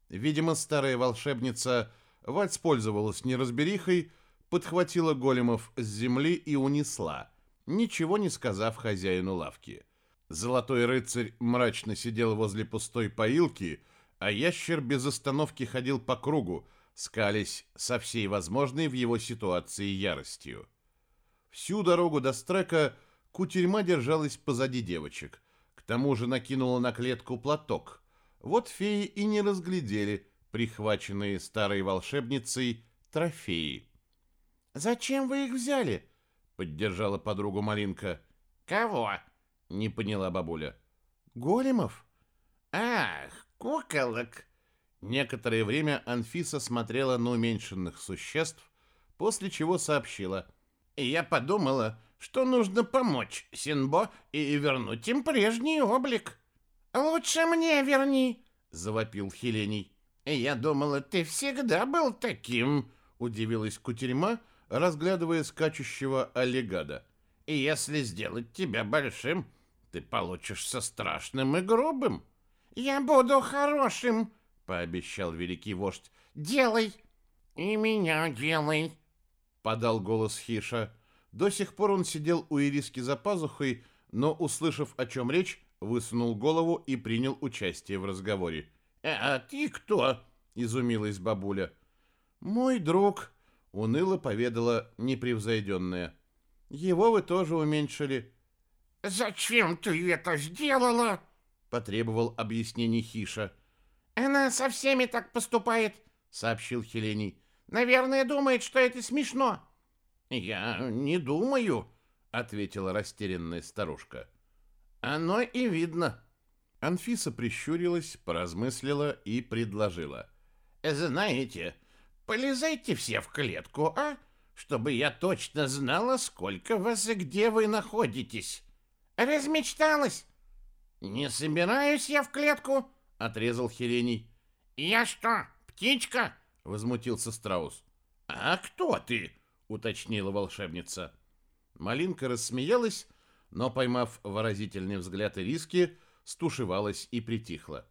Видимо, старая волшебница воспользовалась неразберихой, подхватила големов с земли и унесла, ничего не сказав хозяину лавки – Золотой рыцарь мрачно сидел возле пустой поилки, а ящер без остановки ходил по кругу, скались со всей возможной в его ситуации яростью. Всю дорогу до Стрека кутерьма держалась позади девочек. К тому же накинула на клетку платок. Вот феи и не разглядели прихваченные старой волшебницей трофеи. «Зачем вы их взяли?» — поддержала подругу Малинка. «Кого?» Не поняла бабуля. Големов? Ах, куколок. Некоторое время Анфиса смотрела на уменьшенных существ, после чего сообщила. Я подумала, что нужно помочь Синбо и вернуть им прежний облик. Лучше мне верни, завопил Хелений. Я думала, ты всегда был таким, удивилась Кутерьма, разглядывая скачущего аллигада. Если сделать тебя большим, ты получишься страшным и грубым. Я буду хорошим, пообещал великий вождь. Делай и меня делай, подал голос Хиша. До сих пор он сидел у Ириски за пазухой, но, услышав, о чем речь, высунул голову и принял участие в разговоре. «А ты кто?» — изумилась бабуля. «Мой друг», — уныло поведала непревзойденная. «Его вы тоже уменьшили». «Зачем ты это сделала?» — потребовал объяснений Хиша. «Она со всеми так поступает», — сообщил Хелений. «Наверное, думает, что это смешно». «Я не думаю», — ответила растерянная старушка. «Оно и видно». Анфиса прищурилась, поразмыслила и предложила. «Знаете, полезайте все в клетку, а? Чтобы я точно знала, сколько вас и где вы находитесь». «Размечталась?» «Не собираюсь я в клетку», — отрезал Херений. «Я что, птичка?» — возмутился Страус. «А кто ты?» уточнила волшебница. Малинка рассмеялась, но, поймав выразительный взгляд Ириски, стушевалась и притихла.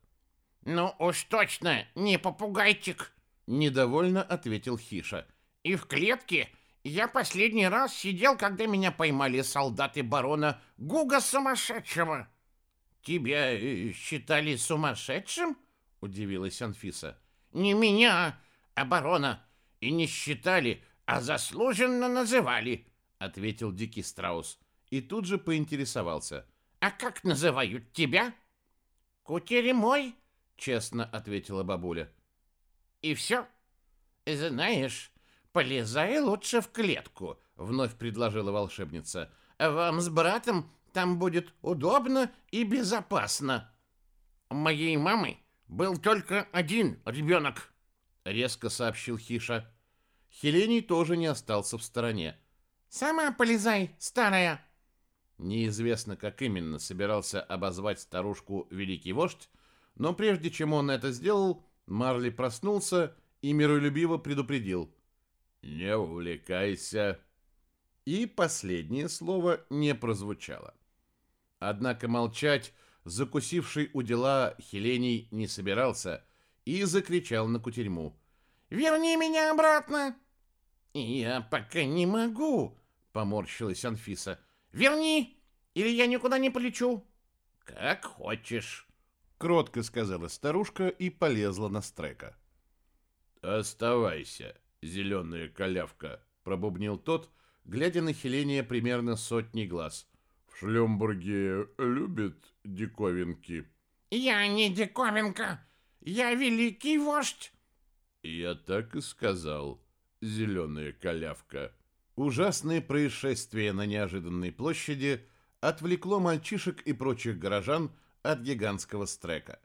«Ну уж точно, не попугайчик!» — недовольно ответил Хиша. «И в клетке я последний раз сидел, когда меня поймали солдаты барона Гуга Сумасшедшего». «Тебя э, считали сумасшедшим?» — удивилась Анфиса. «Не меня, а барона. И не считали, а заслуженно называли, ответил дикий страус и тут же поинтересовался. А как называют тебя? Кутеремой, честно ответила бабуля. И все? Знаешь, полезай лучше в клетку, вновь предложила волшебница. Вам с братом там будет удобно и безопасно. Моей мамы был только один ребенок, резко сообщил Хиша. Хелений тоже не остался в стороне. «Сама полезай, старая!» Неизвестно, как именно собирался обозвать старушку великий вождь, но прежде чем он это сделал, Марли проснулся и миролюбиво предупредил. «Не увлекайся!» И последнее слово не прозвучало. Однако молчать, закусивший у дела Хелений не собирался и закричал на кутерьму. «Верни меня обратно!» «Я пока не могу», — поморщилась Анфиса. «Верни, или я никуда не полечу». «Как хочешь», — кротко сказала старушка и полезла на стрека. «Оставайся, зеленая колявка», — пробубнил тот, глядя на Хеления примерно сотни глаз. «В Шлембурге любят диковинки». «Я не диковинка, я великий вождь». «Я так и сказал», зеленая колявка. Ужасное происшествие на неожиданной площади отвлекло мальчишек и прочих горожан от гигантского стрека.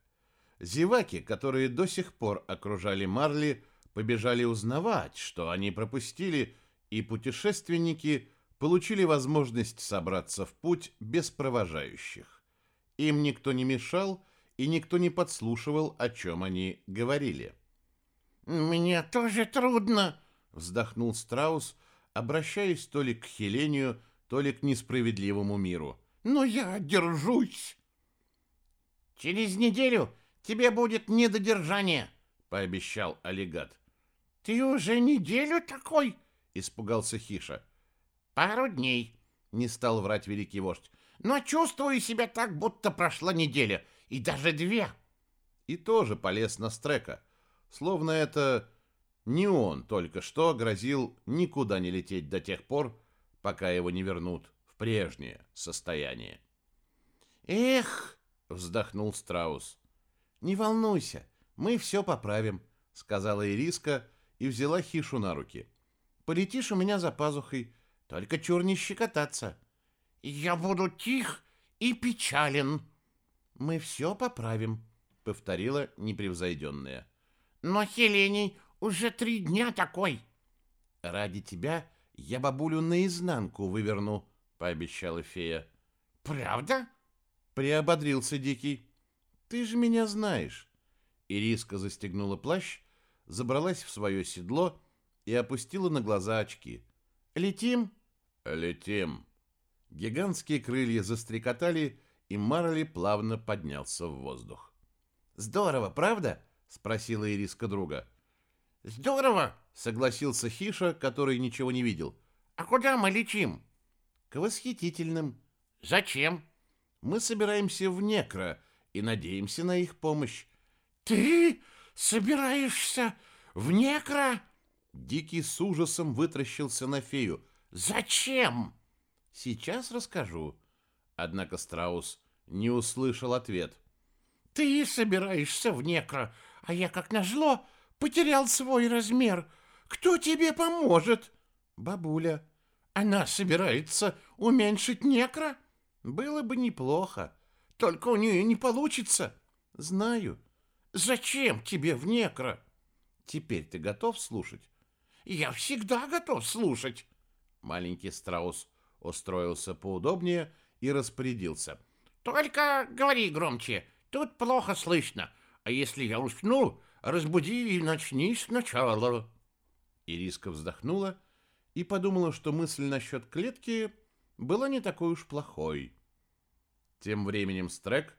Зеваки, которые до сих пор окружали Марли, побежали узнавать, что они пропустили, и путешественники получили возможность собраться в путь без провожающих. Им никто не мешал, и никто не подслушивал, о чем они говорили. «Мне тоже трудно», вздохнул Страус, обращаясь то ли к Хелению, то ли к несправедливому миру. Но я держусь. Через неделю тебе будет недодержание, пообещал Алигат. Ты уже неделю такой? испугался Хиша. Пару дней, не стал врать великий вождь. Но чувствую себя так, будто прошла неделя, и даже две. И тоже полез на стрека, словно это не он только что грозил никуда не лететь до тех пор, пока его не вернут в прежнее состояние. «Эх!» — вздохнул Страус. «Не волнуйся, мы все поправим», — сказала Ириска и взяла Хишу на руки. «Полетишь у меня за пазухой, только чур не щекотаться». «Я буду тих и печален». «Мы все поправим», повторила непревзойденная. Но Хеленей уже три дня такой. Ради тебя я бабулю наизнанку выверну, пообещала фея. Правда? Приободрился Дикий. Ты же меня знаешь. Ириска застегнула плащ, забралась в свое седло и опустила на глаза очки. Летим? Летим. Гигантские крылья застрекотали, и Марли плавно поднялся в воздух. Здорово, правда? спросила Ириска друга. Здорово, согласился Хиша, который ничего не видел. А куда мы летим? К восхитительным. Зачем? Мы собираемся в Некро и надеемся на их помощь. Ты собираешься в Некро? Дикий с ужасом вытращился на фею. Зачем? Сейчас расскажу. Однако страус не услышал ответ. Ты собираешься в Некро, а я, как назло, потерял свой размер. Кто тебе поможет? Бабуля. Она собирается уменьшить Некро? Было бы неплохо. Только у нее не получится. Знаю. Зачем тебе в Некро? Теперь ты готов слушать? Я всегда готов слушать. Маленький страус устроился поудобнее и распорядился. Только говори громче, тут плохо слышно. А если я усну, разбуди и начни сначала. Ириска вздохнула и подумала, что мысль насчет клетки была не такой уж плохой. Тем временем Стрек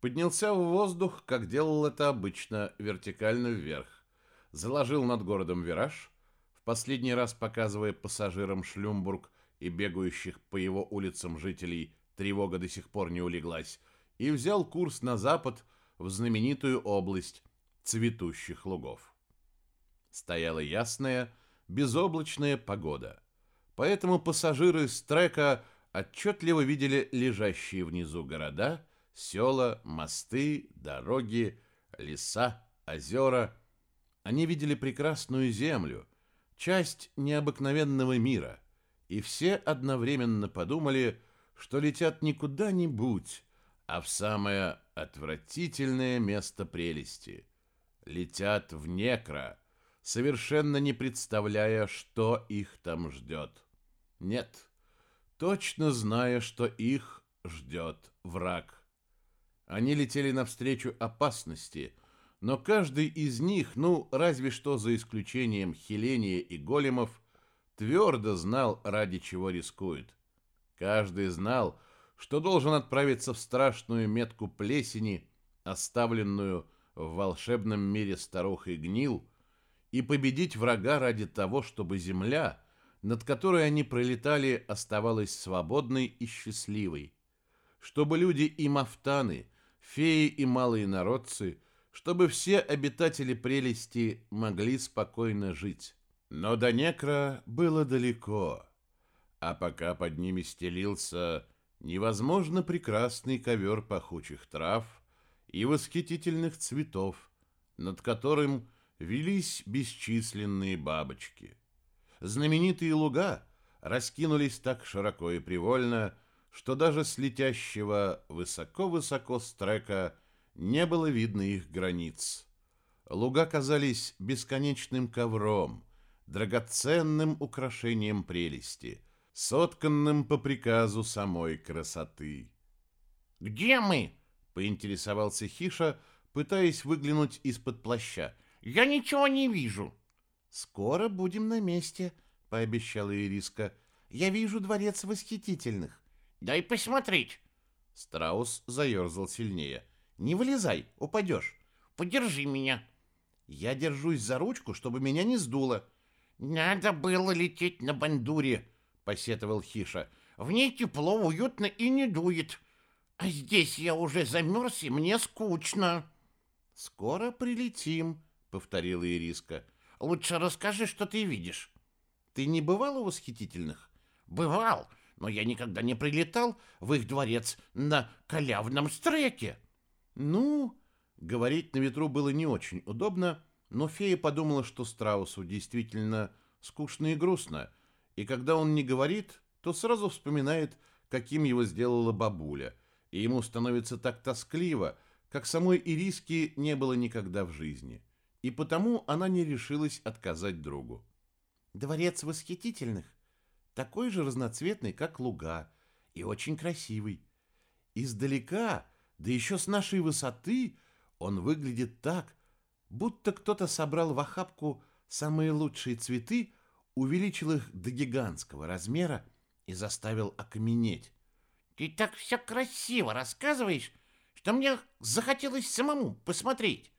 поднялся в воздух, как делал это обычно, вертикально вверх, заложил над городом вираж, в последний раз показывая пассажирам Шлюмбург и бегающих по его улицам жителей тревога до сих пор не улеглась, и взял курс на запад в знаменитую область цветущих лугов. Стояла ясная, безоблачная погода, поэтому пассажиры с трека отчетливо видели лежащие внизу города, села, мосты, дороги, леса, озера. Они видели прекрасную землю, часть необыкновенного мира, и все одновременно подумали, что летят не куда-нибудь, а в самое отвратительное место прелести. Летят в некро, совершенно не представляя, что их там ждет. Нет, точно зная, что их ждет враг. Они летели навстречу опасности, но каждый из них, ну, разве что за исключением Хеления и Големов, твердо знал, ради чего рискует. Каждый знал, что должен отправиться в страшную метку плесени, оставленную в волшебном мире старухой гнил, и победить врага ради того, чтобы земля, над которой они пролетали, оставалась свободной и счастливой, чтобы люди и мафтаны, феи и малые народцы, чтобы все обитатели прелести могли спокойно жить. Но до Некра было далеко, а пока под ними стелился невозможно прекрасный ковер пахучих трав и восхитительных цветов, над которым велись бесчисленные бабочки. Знаменитые луга раскинулись так широко и привольно, что даже с летящего высоко-высоко стрека не было видно их границ. Луга казались бесконечным ковром, драгоценным украшением прелести, сотканным по приказу самой красоты. «Где мы?» — поинтересовался Хиша, пытаясь выглянуть из-под плаща. «Я ничего не вижу». «Скоро будем на месте», — пообещала Ириска. «Я вижу дворец восхитительных». «Дай посмотреть». Страус заерзал сильнее. «Не вылезай, упадешь». «Подержи меня». «Я держусь за ручку, чтобы меня не сдуло». «Надо было лететь на бандуре», — посетовал Хиша. «В ней тепло, уютно и не дует. А здесь я уже замерз, и мне скучно». «Скоро прилетим», — повторила Ириска. «Лучше расскажи, что ты видишь». «Ты не бывал у восхитительных?» «Бывал, но я никогда не прилетал в их дворец на калявном стреке». «Ну...» Говорить на ветру было не очень удобно, но фея подумала, что страусу действительно скучно и грустно, и когда он не говорит, то сразу вспоминает, каким его сделала бабуля, и ему становится так тоскливо, как самой Ириски не было никогда в жизни, и потому она не решилась отказать другу. Дворец восхитительных, такой же разноцветный, как луга, и очень красивый. Издалека, да еще с нашей высоты, он выглядит так, будто кто-то собрал в охапку самые лучшие цветы, увеличил их до гигантского размера и заставил окаменеть. Ты так все красиво рассказываешь, что мне захотелось самому посмотреть.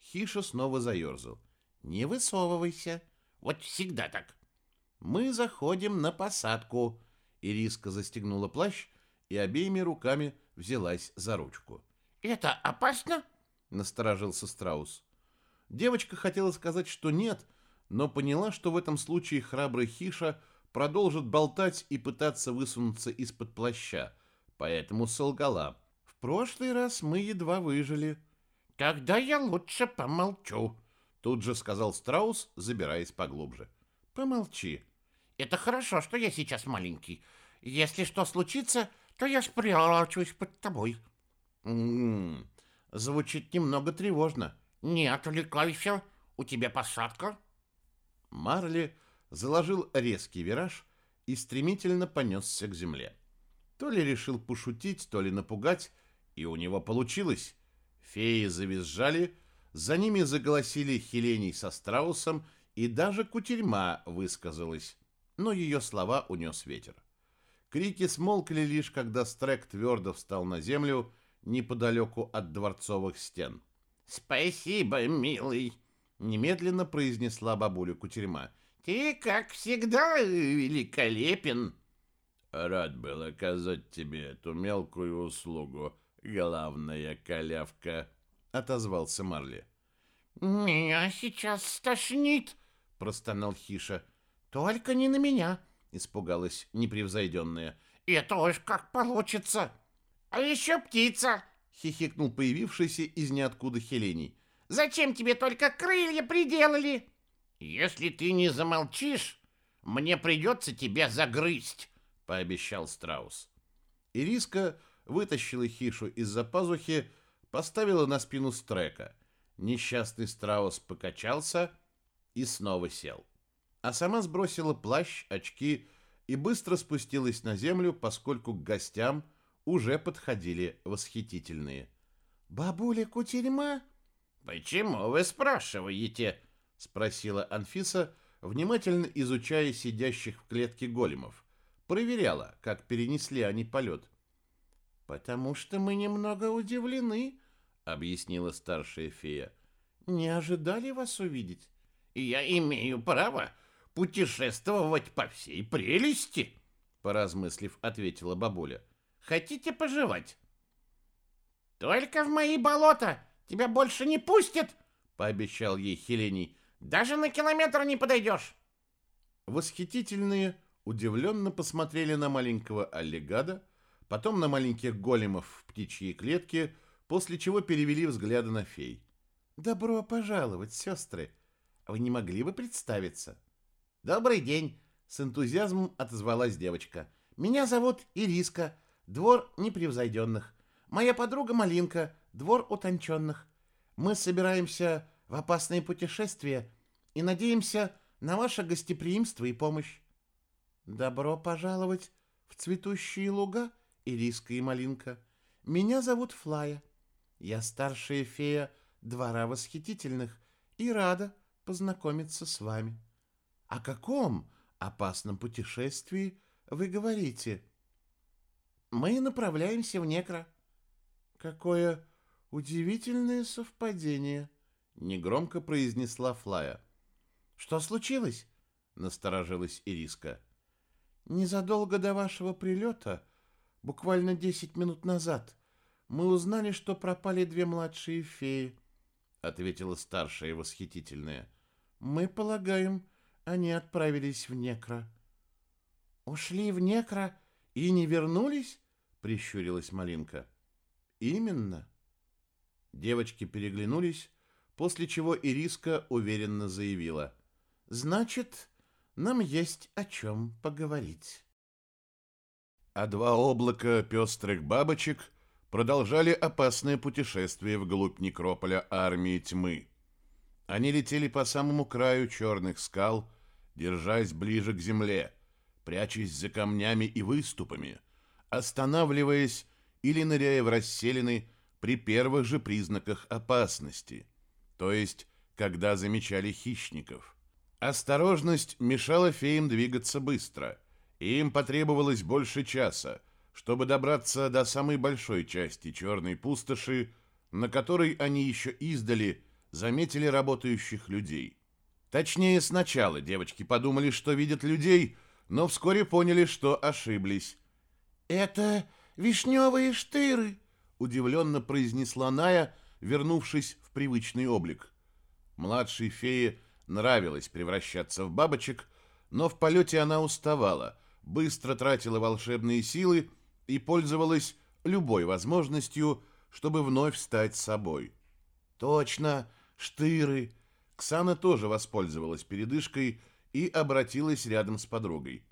Хиша снова заерзал. Не высовывайся. Вот всегда так. Мы заходим на посадку. Ириска застегнула плащ и обеими руками взялась за ручку. Это опасно? Насторожился Страус. Девочка хотела сказать, что нет, но поняла, что в этом случае храбрый Хиша продолжит болтать и пытаться высунуться из-под плаща, поэтому солгала. В прошлый раз мы едва выжили. Тогда я лучше помолчу, тут же сказал Страус, забираясь поглубже. Помолчи. Это хорошо, что я сейчас маленький. Если что случится, то я спрячусь под тобой. М -м -м, звучит немного тревожно. Не отвлекайся, у тебя посадка. Марли заложил резкий вираж и стремительно понесся к земле. То ли решил пошутить, то ли напугать, и у него получилось. Феи завизжали, за ними заголосили Хелений со страусом, и даже кутерьма высказалась, но ее слова унес ветер. Крики смолкли лишь, когда Стрек твердо встал на землю неподалеку от дворцовых стен. «Спасибо, милый!» — немедленно произнесла бабуля кутерьма. «Ты, как всегда, великолепен!» «Рад был оказать тебе эту мелкую услугу, главная колявка», — отозвался Марли. «Меня сейчас стошнит», — простонал Хиша. «Только не на меня», — испугалась непревзойденная. «Это уж как получится». «А еще птица», — хихикнул появившийся из ниоткуда Хелений. «Зачем тебе только крылья приделали?» «Если ты не замолчишь, мне придется тебя загрызть», — пообещал страус. Ириска вытащила Хишу из-за пазухи, поставила на спину Стрека. Несчастный страус покачался и снова сел. А сама сбросила плащ, очки и быстро спустилась на землю, поскольку к гостям уже подходили восхитительные. «Бабуля Кутерьма?» «Почему вы спрашиваете?» — спросила Анфиса, внимательно изучая сидящих в клетке големов. Проверяла, как перенесли они полет. «Потому что мы немного удивлены», — объяснила старшая фея. «Не ожидали вас увидеть?» «Я имею право путешествовать по всей прелести», — поразмыслив, ответила бабуля. «Хотите пожевать?» «Только в мои болота тебя больше не пустят», — пообещал ей Хелений. «Даже на километр не подойдешь». Восхитительные удивленно посмотрели на маленького аллигада, потом на маленьких големов в птичьей клетке, после чего перевели взгляды на фей. «Добро пожаловать, сестры! Вы не могли бы представиться?» «Добрый день!» — с энтузиазмом отозвалась девочка. «Меня зовут Ириска, двор непревзойденных. Моя подруга Малинка, двор утонченных. Мы собираемся в опасное путешествие и надеемся на ваше гостеприимство и помощь». «Добро пожаловать в цветущие луга, Ириска и Малинка. Меня зовут Флая». Я старшая фея двора восхитительных и рада познакомиться с вами. О каком опасном путешествии вы говорите? Мы направляемся в Некро. Какое удивительное совпадение, негромко произнесла Флая. Что случилось? Насторожилась Ириска. Незадолго до вашего прилета, буквально десять минут назад, мы узнали, что пропали две младшие феи, ответила старшая восхитительная. Мы полагаем, они отправились в Некро. Ушли в Некро и не вернулись? прищурилась Малинка. Именно. Девочки переглянулись, после чего Ириска уверенно заявила: "Значит, нам есть о чем поговорить". А два облака пестрых бабочек продолжали опасное путешествие вглубь некрополя армии тьмы. Они летели по самому краю черных скал, держась ближе к земле, прячась за камнями и выступами, останавливаясь или ныряя в расселины при первых же признаках опасности, то есть когда замечали хищников. Осторожность мешала феям двигаться быстро, и им потребовалось больше часа, чтобы добраться до самой большой части черной пустоши, на которой они еще издали заметили работающих людей. Точнее, сначала девочки подумали, что видят людей, но вскоре поняли, что ошиблись. «Это вишневые штыры», — удивленно произнесла Ная, вернувшись в привычный облик. Младшей фее нравилось превращаться в бабочек, но в полете она уставала, быстро тратила волшебные силы и пользовалась любой возможностью, чтобы вновь стать собой. Точно, штыры. Ксана тоже воспользовалась передышкой и обратилась рядом с подругой.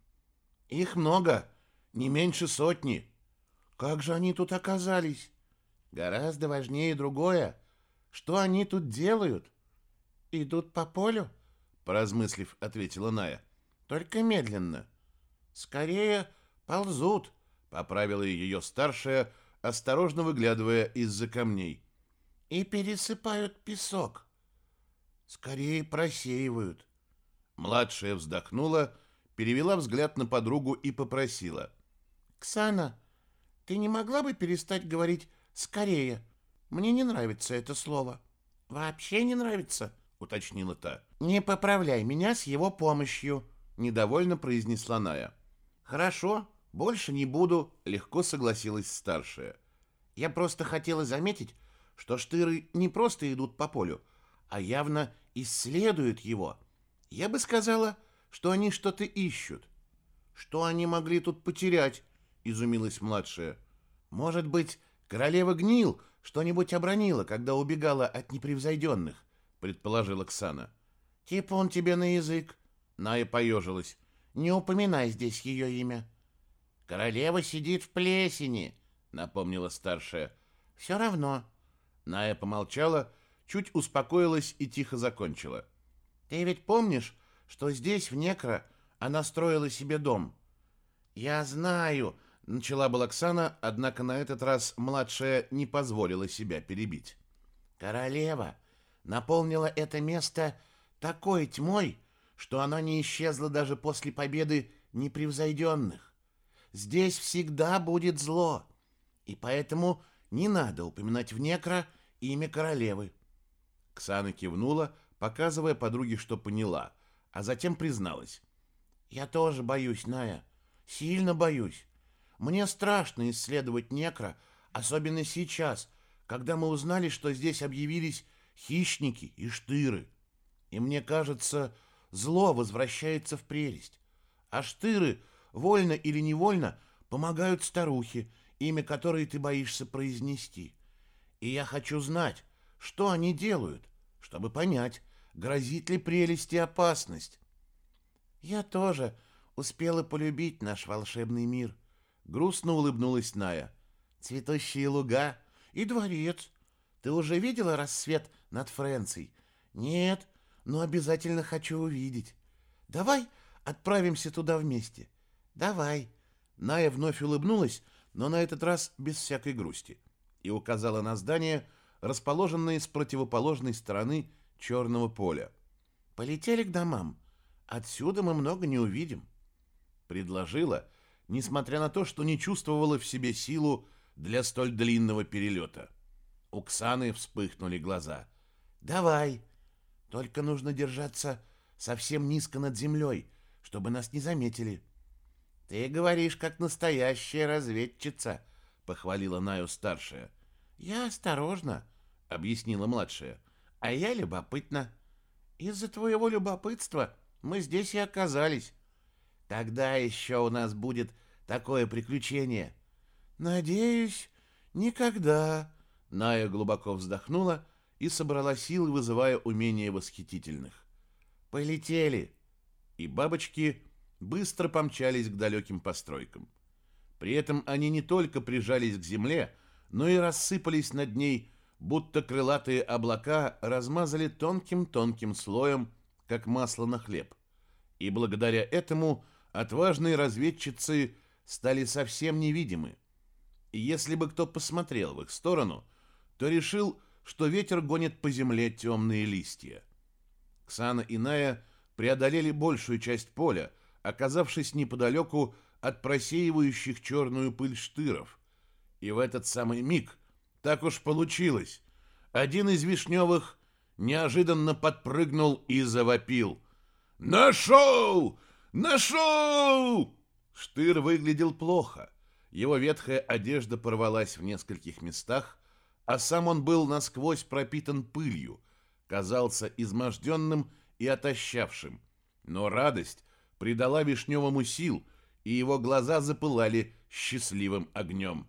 Их много, не меньше сотни. Как же они тут оказались? Гораздо важнее другое. Что они тут делают? Идут по полю? Поразмыслив, ответила Ная. Только медленно. Скорее ползут, поправила ее старшая, осторожно выглядывая из-за камней. И пересыпают песок. Скорее просеивают. Младшая вздохнула, перевела взгляд на подругу и попросила. «Ксана, ты не могла бы перестать говорить «скорее»? Мне не нравится это слово». «Вообще не нравится?» — уточнила та. «Не поправляй меня с его помощью», — недовольно произнесла Ная. «Хорошо, больше не буду», — легко согласилась старшая. «Я просто хотела заметить, что штыры не просто идут по полю, а явно исследуют его. Я бы сказала, что они что-то ищут. Что они могли тут потерять? Изумилась младшая. Может быть, королева гнил что-нибудь обронила, когда убегала от непревзойденных, предположила Ксана. Типа он тебе на язык. Ная поежилась. Не упоминай здесь ее имя. Королева сидит в плесени, напомнила старшая. Все равно, Ная помолчала, чуть успокоилась и тихо закончила. «Ты ведь помнишь, что здесь, в Некро, она строила себе дом?» «Я знаю», — начала была Оксана, однако на этот раз младшая не позволила себя перебить. «Королева наполнила это место такой тьмой, что она не исчезла даже после победы непревзойденных. Здесь всегда будет зло, и поэтому не надо упоминать в Некро имя королевы. Ксана кивнула, показывая подруге, что поняла, а затем призналась. «Я тоже боюсь, Ная. Сильно боюсь. Мне страшно исследовать некро, особенно сейчас, когда мы узнали, что здесь объявились хищники и штыры. И мне кажется, зло возвращается в прелесть. А штыры, вольно или невольно, помогают старухе, имя которой ты боишься произнести. И я хочу знать, что они делают, чтобы понять, грозит ли прелесть и опасность. Я тоже успела полюбить наш волшебный мир. Грустно улыбнулась Ная. Цветущие луга и дворец. Ты уже видела рассвет над Францией? Нет, но обязательно хочу увидеть. Давай отправимся туда вместе. Давай. Ная вновь улыбнулась, но на этот раз без всякой грусти, и указала на здание, расположенное с противоположной стороны черного поля. «Полетели к домам. Отсюда мы много не увидим». Предложила, несмотря на то, что не чувствовала в себе силу для столь длинного перелета. У Ксаны вспыхнули глаза. «Давай. Только нужно держаться совсем низко над землей, чтобы нас не заметили». «Ты говоришь, как настоящая разведчица», — похвалила Наю старшая. «Я осторожно», — объяснила младшая. «А я любопытна. Из-за твоего любопытства мы здесь и оказались. Тогда еще у нас будет такое приключение». «Надеюсь, никогда», — Ная глубоко вздохнула и собрала силы, вызывая умения восхитительных. «Полетели!» И бабочки быстро помчались к далеким постройкам. При этом они не только прижались к земле, но и рассыпались над ней, будто крылатые облака размазали тонким-тонким слоем, как масло на хлеб. И благодаря этому отважные разведчицы стали совсем невидимы. И если бы кто посмотрел в их сторону, то решил, что ветер гонит по земле темные листья. Ксана и Ная преодолели большую часть поля, оказавшись неподалеку от просеивающих черную пыль штыров. И в этот самый миг так уж получилось. Один из вишневых неожиданно подпрыгнул и завопил. «Нашел! Нашел!» Штыр выглядел плохо. Его ветхая одежда порвалась в нескольких местах, а сам он был насквозь пропитан пылью, казался изможденным и отощавшим. Но радость придала Вишневому сил, и его глаза запылали счастливым огнем.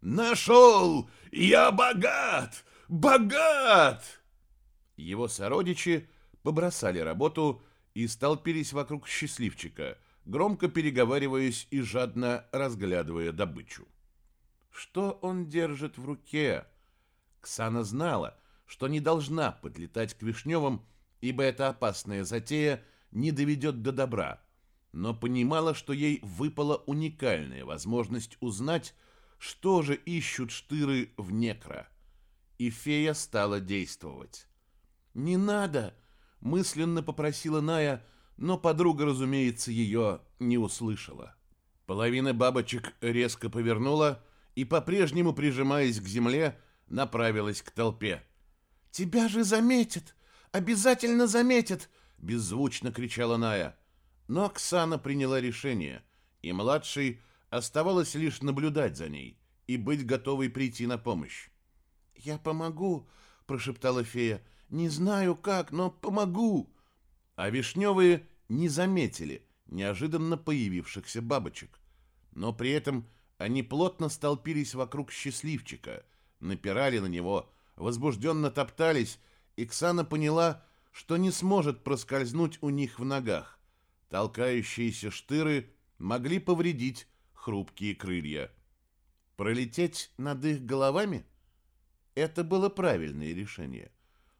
«Нашел! Я богат! Богат!» Его сородичи побросали работу и столпились вокруг счастливчика, громко переговариваясь и жадно разглядывая добычу. Что он держит в руке? Ксана знала, что не должна подлетать к Вишневым, ибо эта опасная затея не доведет до добра, но понимала, что ей выпала уникальная возможность узнать, что же ищут штыры в некро. И фея стала действовать. «Не надо!» — мысленно попросила Ная, но подруга, разумеется, ее не услышала. Половина бабочек резко повернула и, по-прежнему прижимаясь к земле, направилась к толпе. «Тебя же заметят! Обязательно заметят!» — беззвучно кричала Ная. Но Оксана приняла решение, и младшей оставалось лишь наблюдать за ней и быть готовой прийти на помощь. «Я помогу», — прошептала фея. «Не знаю как, но помогу». А вишневые не заметили неожиданно появившихся бабочек. Но при этом они плотно столпились вокруг счастливчика, напирали на него, возбужденно топтались, и Ксана поняла, что не сможет проскользнуть у них в ногах. Толкающиеся штыры могли повредить хрупкие крылья. Пролететь над их головами? Это было правильное решение,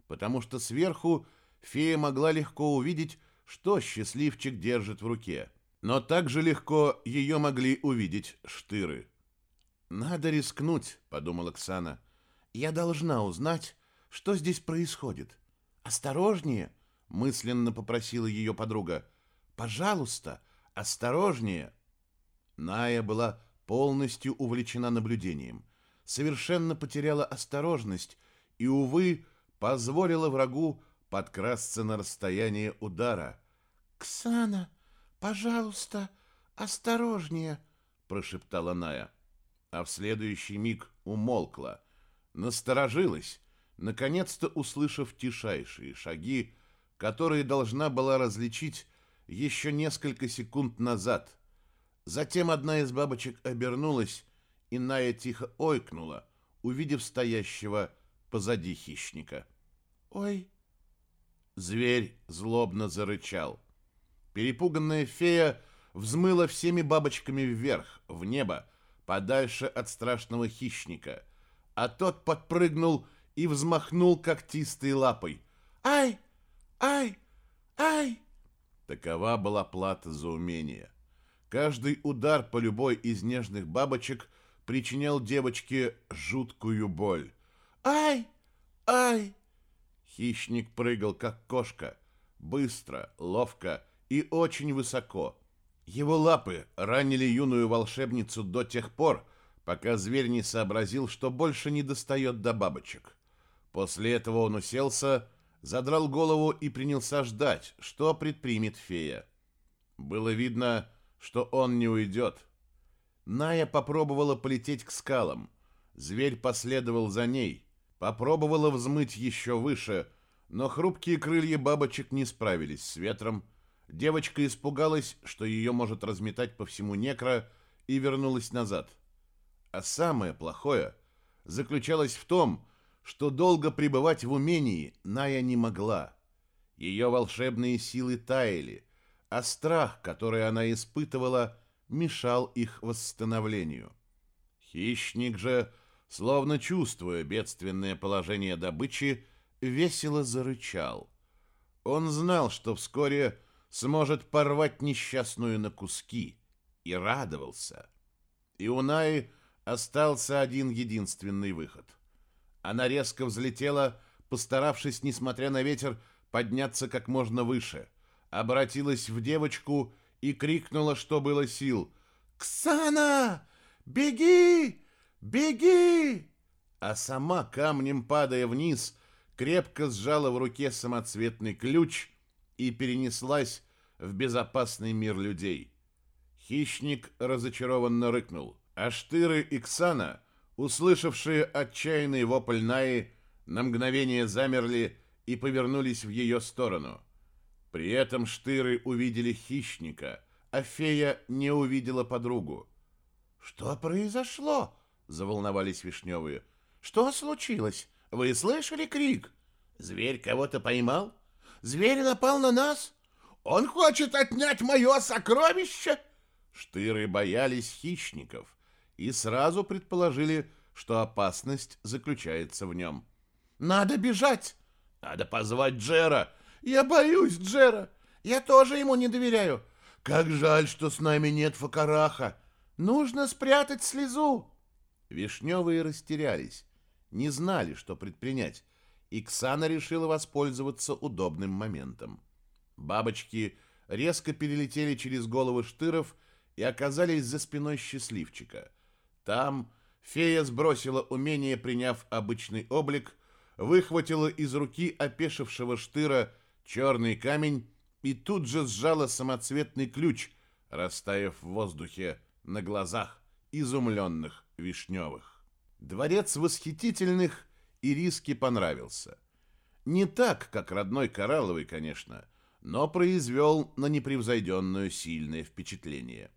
потому что сверху фея могла легко увидеть, что счастливчик держит в руке. Но также легко ее могли увидеть штыры. «Надо рискнуть», — подумала Оксана. «Я должна узнать, что здесь происходит. Осторожнее!» — мысленно попросила ее подруга. «Пожалуйста, осторожнее!» Ная была полностью увлечена наблюдением, совершенно потеряла осторожность и, увы, позволила врагу подкрасться на расстояние удара. «Ксана, пожалуйста, осторожнее!» — прошептала Ная. А в следующий миг умолкла, насторожилась, наконец-то услышав тишайшие шаги, которые должна была различить еще несколько секунд назад. Затем одна из бабочек обернулась, и Ная тихо ойкнула, увидев стоящего позади хищника. «Ой!» Зверь злобно зарычал. Перепуганная фея взмыла всеми бабочками вверх, в небо, подальше от страшного хищника, а тот подпрыгнул и взмахнул когтистой лапой. «Ай! Ай! Ай!» Такова была плата за умение. Каждый удар по любой из нежных бабочек причинял девочке жуткую боль. «Ай! Ай!» Хищник прыгал, как кошка, быстро, ловко и очень высоко. Его лапы ранили юную волшебницу до тех пор, пока зверь не сообразил, что больше не достает до бабочек. После этого он уселся, задрал голову и принялся ждать, что предпримет фея. Было видно, что он не уйдет. Ная попробовала полететь к скалам. Зверь последовал за ней. Попробовала взмыть еще выше, но хрупкие крылья бабочек не справились с ветром. Девочка испугалась, что ее может разметать по всему некро, и вернулась назад. А самое плохое заключалось в том, что долго пребывать в умении Ная не могла. Ее волшебные силы таяли, а страх, который она испытывала, мешал их восстановлению. Хищник же словно чувствуя бедственное положение добычи, весело зарычал. Он знал, что вскоре сможет порвать несчастную на куски, и радовался. И у Наи остался один единственный выход. Она резко взлетела, постаравшись, несмотря на ветер, подняться как можно выше, обратилась в девочку и крикнула, что было сил. «Ксана! Беги! Беги!» А сама, камнем падая вниз, крепко сжала в руке самоцветный ключ и перенеслась в безопасный мир людей. Хищник разочарованно рыкнул, а Штыры и Ксана, услышавшие отчаянный вопль Наи, на мгновение замерли и повернулись в ее сторону. При этом Штыры увидели хищника, а фея не увидела подругу. «Что произошло?» — заволновались Вишневые. «Что случилось? Вы слышали крик? Зверь кого-то поймал? Зверь напал на нас? Он хочет отнять мое сокровище?» Штыры боялись хищников и сразу предположили, что опасность заключается в нем. «Надо бежать! Надо позвать Джера! Я боюсь Джера! Я тоже ему не доверяю! Как жаль, что с нами нет Факараха! Нужно спрятать слезу!» Вишневые растерялись, не знали, что предпринять, и Ксана решила воспользоваться удобным моментом. Бабочки резко перелетели через головы штыров и оказались за спиной счастливчика. Там фея сбросила умение, приняв обычный облик, выхватила из руки опешившего штыра черный камень и тут же сжала самоцветный ключ, растаяв в воздухе на глазах изумленных Вишневых. Дворец восхитительных Ириске понравился. Не так, как родной Коралловый, конечно, но произвел на непревзойденную сильное впечатление.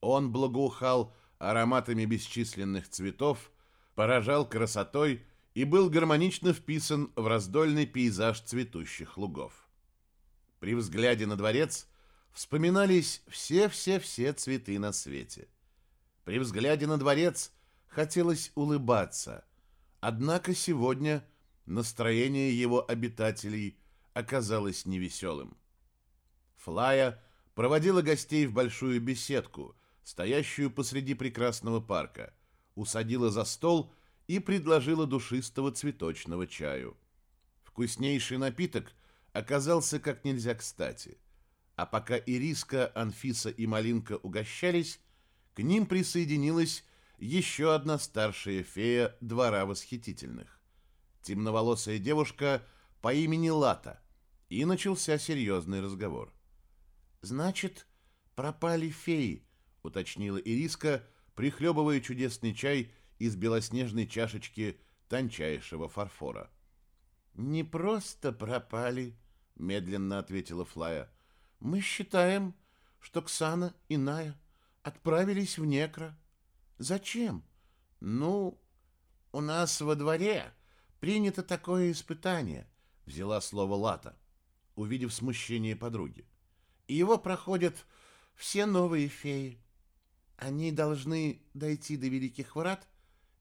Он благоухал ароматами бесчисленных цветов, поражал красотой и был гармонично вписан в раздольный пейзаж цветущих лугов. При взгляде на дворец вспоминались все-все-все цветы на свете. При взгляде на дворец хотелось улыбаться, однако сегодня настроение его обитателей оказалось невеселым. Флая проводила гостей в большую беседку, стоящую посреди прекрасного парка, усадила за стол и предложила душистого цветочного чаю. Вкуснейший напиток оказался как нельзя кстати. А пока Ириска, Анфиса и Малинка угощались, к ним присоединилась еще одна старшая фея двора восхитительных. Темноволосая девушка по имени Лата. И начался серьезный разговор. «Значит, пропали феи», — уточнила Ириска, прихлебывая чудесный чай из белоснежной чашечки тончайшего фарфора. «Не просто пропали», — медленно ответила Флая. «Мы считаем, что Ксана и Ная отправились в Некро. Зачем? Ну, у нас во дворе принято такое испытание», — взяла слово Лата, увидев смущение подруги. «И его проходят все новые феи. Они должны дойти до Великих Врат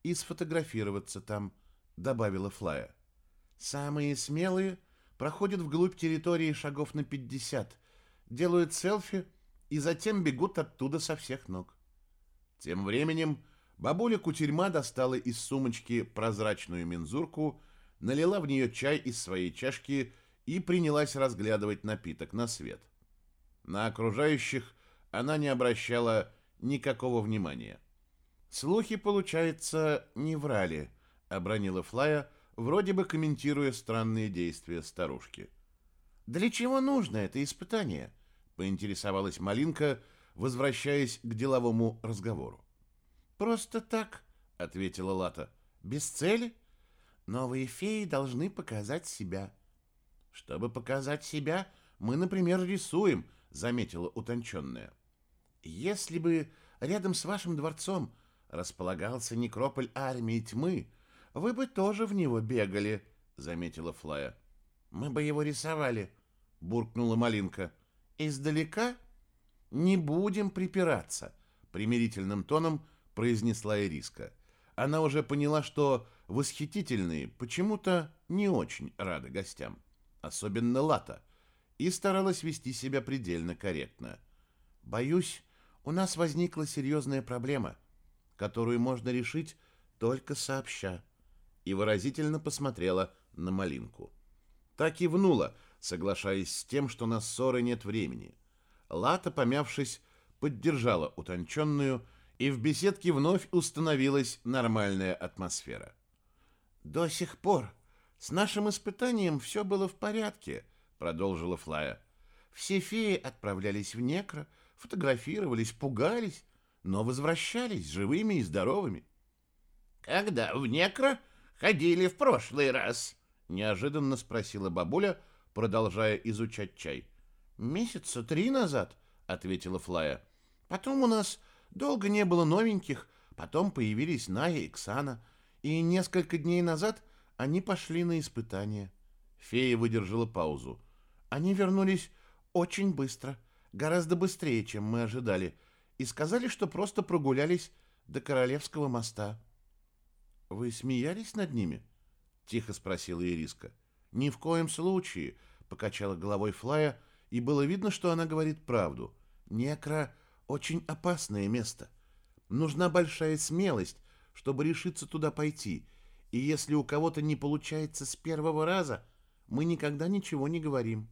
и сфотографироваться там», — добавила Флая. «Самые смелые проходят вглубь территории шагов на 50, делают селфи и затем бегут оттуда со всех ног». Тем временем бабуля Кутерьма достала из сумочки прозрачную мензурку, налила в нее чай из своей чашки и принялась разглядывать напиток на свет. На окружающих она не обращала никакого внимания. «Слухи, получается, не врали», — обронила Флая, вроде бы комментируя странные действия старушки. «Для чего нужно это испытание?» — поинтересовалась Малинка, возвращаясь к деловому разговору. «Просто так», — ответила Лата. «Без цели? Новые феи должны показать себя». «Чтобы показать себя, мы, например, рисуем», — заметила утонченная. «Если бы рядом с вашим дворцом располагался некрополь армии тьмы, вы бы тоже в него бегали, заметила Флая. Мы бы его рисовали, буркнула Малинка. Издалека не будем припираться, примирительным тоном произнесла Ириска. Она уже поняла, что восхитительные почему-то не очень рады гостям, особенно Лата, и старалась вести себя предельно корректно. «Боюсь, у нас возникла серьезная проблема, которую можно решить только сообща», и выразительно посмотрела на Малинку. Так и кивнула, соглашаясь с тем, что на ссоры нет времени. Лата, помявшись, поддержала утонченную, и в беседке вновь установилась нормальная атмосфера. «До сих пор с нашим испытанием все было в порядке», — продолжила Флая. «Все феи отправлялись в некро, фотографировались, пугались, но возвращались живыми и здоровыми». «Когда в некро ходили в прошлый раз?» — неожиданно спросила бабуля, продолжая изучать чай. «Месяца три назад», — ответила Флая. «Потом у нас долго не было новеньких, потом появились Ная и Ксана, и несколько дней назад они пошли на испытания». Фея выдержала паузу. «Они вернулись очень быстро, гораздо быстрее, чем мы ожидали, и сказали, что просто прогулялись до Королевского моста». «Вы смеялись над ними?» — тихо спросила Ириска. «Ни в коем случае», — покачала головой Флая, и было видно, что она говорит правду. «Некро — очень опасное место. Нужна большая смелость, чтобы решиться туда пойти, и если у кого-то не получается с первого раза, мы никогда ничего не говорим.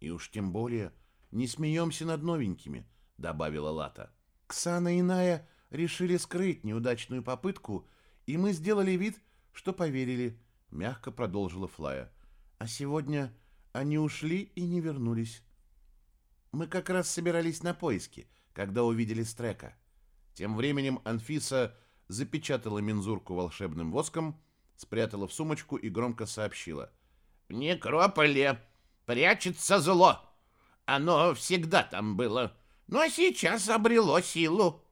И уж тем более не смеемся над новенькими», — добавила Лата. «Ксана и Ная решили скрыть неудачную попытку, и мы сделали вид, что поверили», — мягко продолжила Флая. «А сегодня они ушли и не вернулись. Мы как раз собирались на поиски, когда увидели Стрека. Тем временем Анфиса запечатала мензурку волшебным воском, спрятала в сумочку и громко сообщила. «В некрополе прячется зло. Оно всегда там было, но сейчас обрело силу».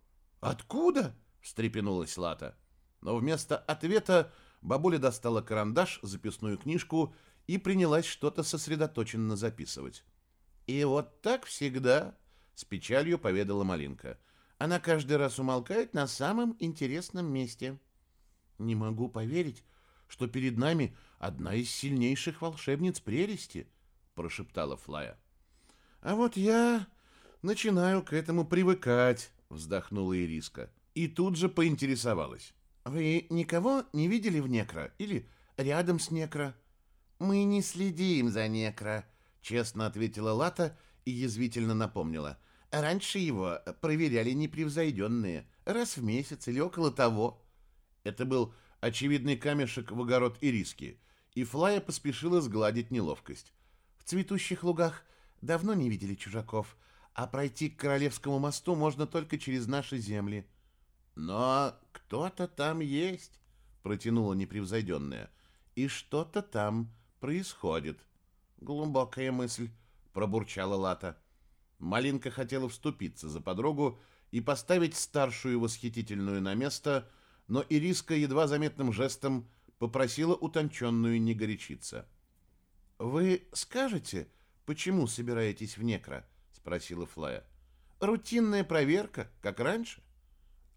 «Откуда?» — встрепенулась Лата. Но вместо ответа бабуля достала карандаш, записную книжку и принялась что-то сосредоточенно записывать. «И вот так всегда», — с печалью поведала Малинка. «Она каждый раз умолкает на самом интересном месте». «Не могу поверить, что перед нами одна из сильнейших волшебниц прелести», — прошептала Флая. «А вот я начинаю к этому привыкать», — вздохнула Ириска. И тут же поинтересовалась. «Вы никого не видели в Некро? Или рядом с Некро?» «Мы не следим за Некро», — честно ответила Лата и язвительно напомнила. «Раньше его проверяли непревзойденные, раз в месяц или около того». Это был очевидный камешек в огород Ириски, и Флая поспешила сгладить неловкость. «В цветущих лугах давно не видели чужаков, а пройти к Королевскому мосту можно только через наши земли». «Но кто-то там есть», — протянула непревзойденная, — «и что-то там происходит. Глубокая мысль, пробурчала Лата. Малинка хотела вступиться за подругу и поставить старшую восхитительную на место, но Ириска едва заметным жестом попросила утонченную не горячиться. «Вы скажете, почему собираетесь в Некро?» — спросила Флая. «Рутинная проверка, как раньше?»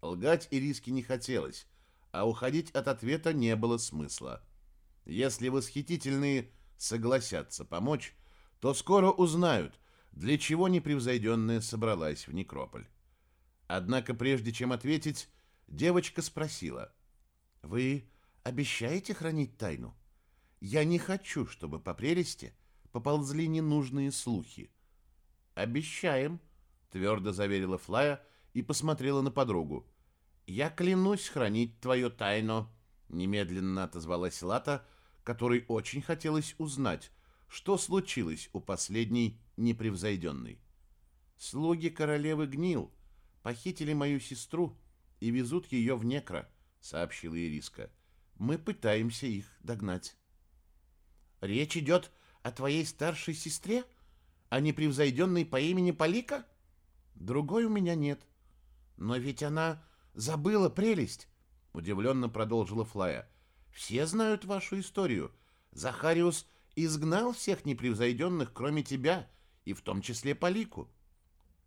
Лгать Ириске не хотелось, а уходить от ответа не было смысла. Если восхитительные согласятся помочь, то скоро узнают, для чего непревзойденная собралась в некрополь. Однако прежде чем ответить, девочка спросила. «Вы обещаете хранить тайну? Я не хочу, чтобы по прелести поползли ненужные слухи». «Обещаем», — твердо заверила Флая и посмотрела на подругу. «Я клянусь хранить твою тайну», — немедленно отозвалась Лата, — которой очень хотелось узнать, что случилось у последней непревзойденной. «Слуги королевы Гнил похитили мою сестру и везут ее в Некро», — сообщила Ириска. «Мы пытаемся их догнать». «Речь идет о твоей старшей сестре? О непревзойденной по имени Полика?» «Другой у меня нет. Но ведь она забыла прелесть», — удивленно продолжила Флая. Все знают вашу историю. Захариус изгнал всех непревзойденных, кроме тебя, и в том числе Полику.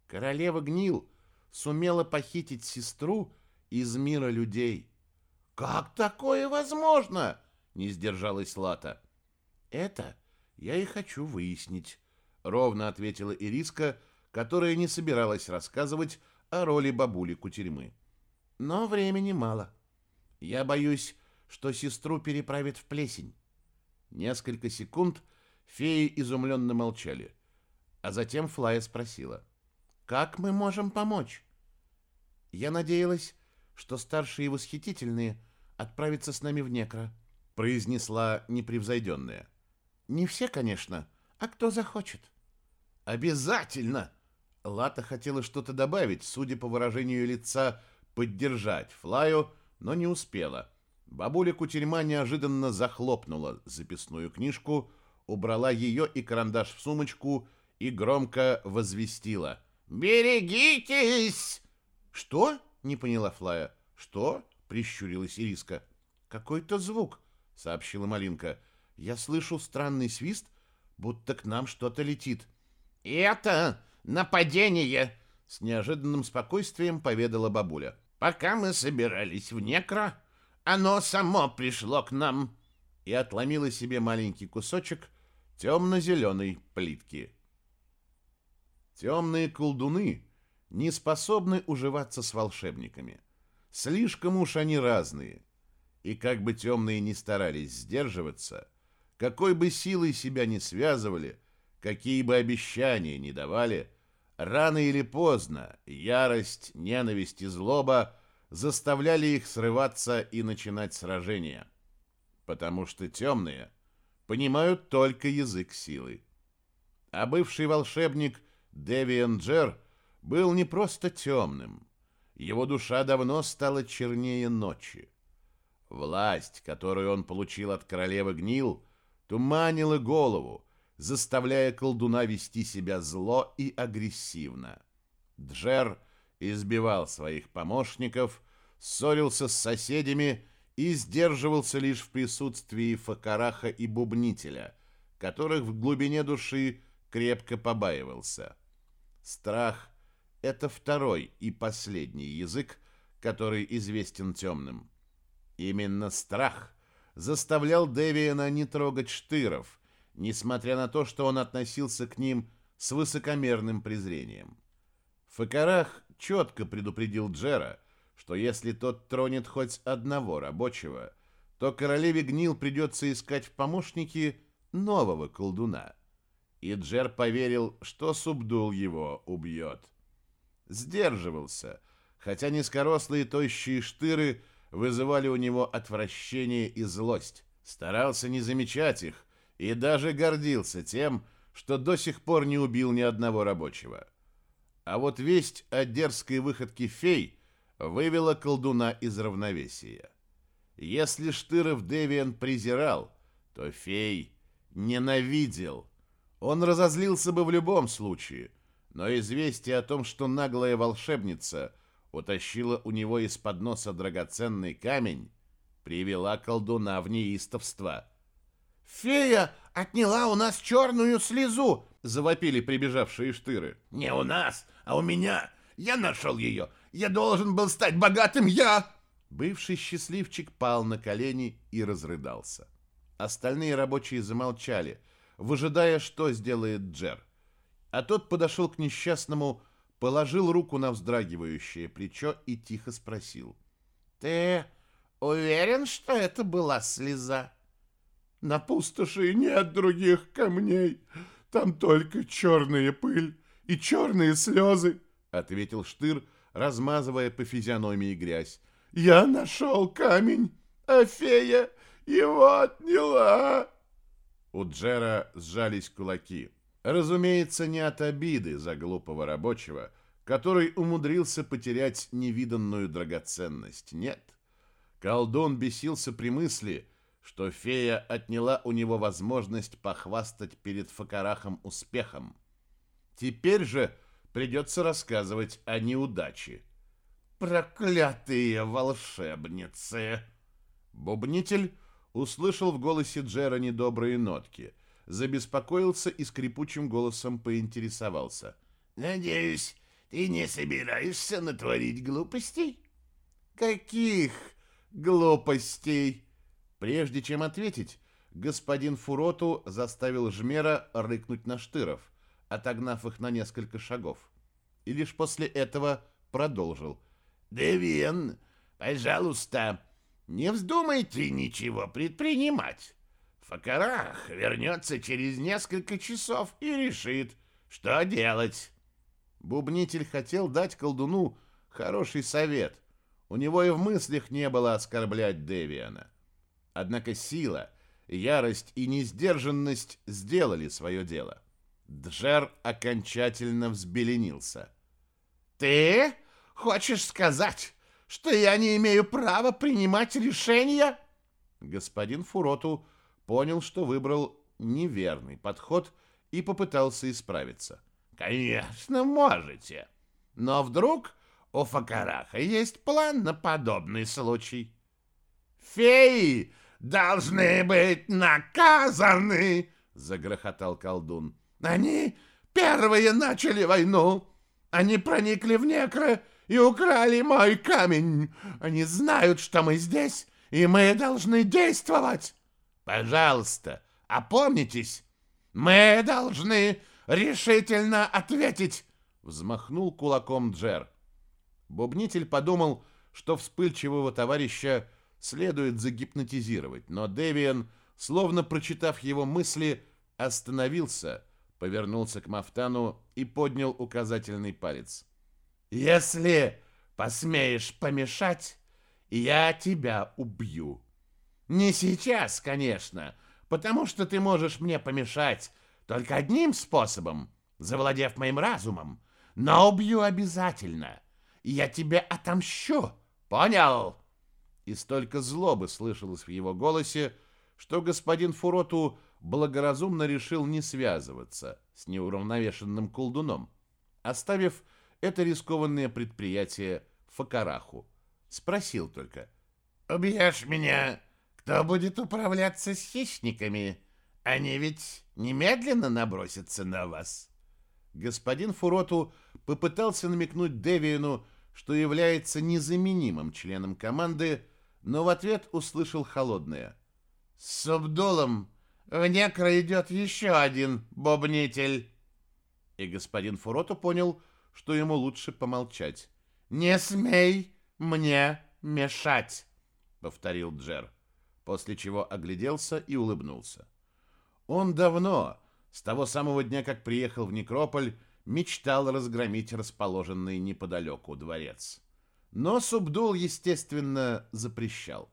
Королева Гнил сумела похитить сестру из мира людей. Как такое возможно? Не сдержалась Лата. Это я и хочу выяснить, ровно ответила Ириска, которая не собиралась рассказывать о роли бабули Кутерьмы. Но времени мало. Я боюсь, что сестру переправят в плесень. Несколько секунд феи изумленно молчали, а затем Флая спросила, «Как мы можем помочь?» Я надеялась, что старшие восхитительные отправятся с нами в Некро, произнесла непревзойденная. Не все, конечно, а кто захочет. Обязательно! Лата хотела что-то добавить, судя по выражению лица, поддержать Флаю, но не успела. Бабуля Кутерьма неожиданно захлопнула записную книжку, убрала ее и карандаш в сумочку и громко возвестила. «Берегитесь!» «Что?» — не поняла Флая. «Что?» — прищурилась Ириска. «Какой-то звук», — сообщила Малинка. «Я слышу странный свист, будто к нам что-то летит». «Это нападение!» — с неожиданным спокойствием поведала бабуля. «Пока мы собирались в некро, оно само пришло к нам!» И отломила себе маленький кусочек темно-зеленой плитки. Темные колдуны не способны уживаться с волшебниками. Слишком уж они разные. И как бы темные ни старались сдерживаться, какой бы силой себя не связывали, какие бы обещания ни давали, рано или поздно ярость, ненависть и злоба заставляли их срываться и начинать сражения. Потому что темные понимают только язык силы. А бывший волшебник Девиан Джер был не просто темным. Его душа давно стала чернее ночи. Власть, которую он получил от королевы Гнил, туманила голову, заставляя колдуна вести себя зло и агрессивно. Джер избивал своих помощников, ссорился с соседями и сдерживался лишь в присутствии Факараха и Бубнителя, которых в глубине души крепко побаивался. Страх — это второй и последний язык, который известен темным. Именно страх заставлял Девиана не трогать штыров, несмотря на то, что он относился к ним с высокомерным презрением. Факарах четко предупредил Джера, что если тот тронет хоть одного рабочего, то королеве Гнил придется искать в помощнике нового колдуна. И Джер поверил, что Субдул его убьет. Сдерживался, хотя низкорослые тощие штыры вызывали у него отвращение и злость. Старался не замечать их и даже гордился тем, что до сих пор не убил ни одного рабочего. А вот весть о дерзкой выходке фей вывела колдуна из равновесия. Если Штыров Девиан презирал, то фей ненавидел. Он разозлился бы в любом случае, но известие о том, что наглая волшебница утащила у него из-под носа драгоценный камень, привела колдуна в неистовство. «Фея отняла у нас черную слезу!» — завопили прибежавшие штыры. «Не у нас, а у меня! Я нашел ее! Я должен был стать богатым! Я...» Бывший счастливчик пал на колени и разрыдался. Остальные рабочие замолчали, выжидая, что сделает Джер. А тот подошел к несчастному, положил руку на вздрагивающее плечо и тихо спросил. «Ты уверен, что это была слеза?» «На пустоши нет других камней. Там только черная пыль и черные слезы», — ответил Штыр, размазывая по физиономии грязь. «Я нашел камень, а фея его отняла». У Джера сжались кулаки. Разумеется, не от обиды за глупого рабочего, который умудрился потерять невиданную драгоценность. Нет. Колдун бесился при мысли, что фея отняла у него возможность похвастать перед Факарахом успехом. Теперь же придется рассказывать о неудаче. «Проклятые волшебницы!» Бубнитель услышал в голосе Джера недобрые нотки, забеспокоился и скрипучим голосом поинтересовался. «Надеюсь, ты не собираешься натворить глупостей?» «Каких глупостей!» Прежде чем ответить, господин Фуроту заставил Жмера рыкнуть на штыров, отогнав их на несколько шагов. И лишь после этого продолжил. «Девиан, пожалуйста, не вздумайте ничего предпринимать. Факарах вернется через несколько часов и решит, что делать». Бубнитель хотел дать колдуну хороший совет. У него и в мыслях не было оскорблять Девиана. Однако сила, ярость и несдержанность сделали свое дело. Джер окончательно взбеленился. «Ты хочешь сказать, что я не имею права принимать решения?» Господин Фуроту понял, что выбрал неверный подход и попытался исправиться. «Конечно, можете. Но вдруг у Факараха есть план на подобный случай?» «Феи должны быть наказаны!» — загрохотал колдун. «Они первые начали войну. Они проникли в некро и украли мой камень. Они знают, что мы здесь, и мы должны действовать. Пожалуйста, опомнитесь. Мы должны решительно ответить!» Взмахнул кулаком Джер. Бубнитель подумал, что вспыльчивого товарища следует загипнотизировать, но Девиан, словно прочитав его мысли, остановился, повернулся к Мафтану и поднял указательный палец. «Если посмеешь помешать, я тебя убью. Не сейчас, конечно, потому что ты можешь мне помешать только одним способом, завладев моим разумом, но убью обязательно. Я тебе отомщу, понял?» и столько злобы слышалось в его голосе, что господин Фуроту благоразумно решил не связываться с неуравновешенным колдуном, оставив это рискованное предприятие Факараху. Спросил только. «Убьешь меня, кто будет управляться с хищниками? Они ведь немедленно набросятся на вас». Господин Фуроту попытался намекнуть Девиану, что является незаменимым членом команды, но в ответ услышал холодное. «С Субдулом в некро идет еще один бобнитель!» И господин Фуроту понял, что ему лучше помолчать. «Не смей мне мешать!» — повторил Джер, после чего огляделся и улыбнулся. Он давно, с того самого дня, как приехал в Некрополь, мечтал разгромить расположенный неподалеку дворец. Но Субдул, естественно, запрещал.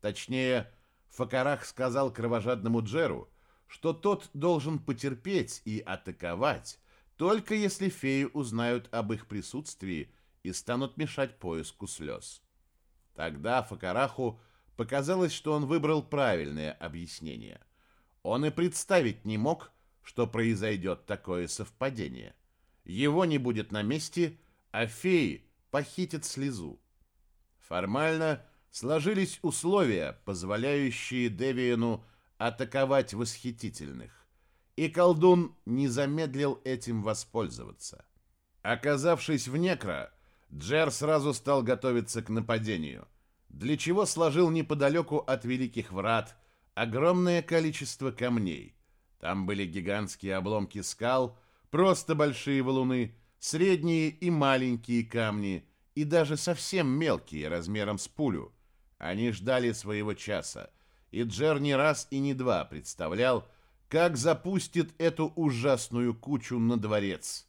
Точнее, Факарах сказал кровожадному Джеру, что тот должен потерпеть и атаковать, только если феи узнают об их присутствии и станут мешать поиску слез. Тогда Факараху показалось, что он выбрал правильное объяснение. Он и представить не мог, что произойдет такое совпадение. Его не будет на месте, а феи похитит слезу. Формально сложились условия, позволяющие Девиану атаковать восхитительных, и колдун не замедлил этим воспользоваться. Оказавшись в некро, Джер сразу стал готовиться к нападению, для чего сложил неподалеку от Великих Врат огромное количество камней. Там были гигантские обломки скал, просто большие валуны, средние и маленькие камни, и даже совсем мелкие, размером с пулю. Они ждали своего часа, и Джер не раз и не два представлял, как запустит эту ужасную кучу на дворец.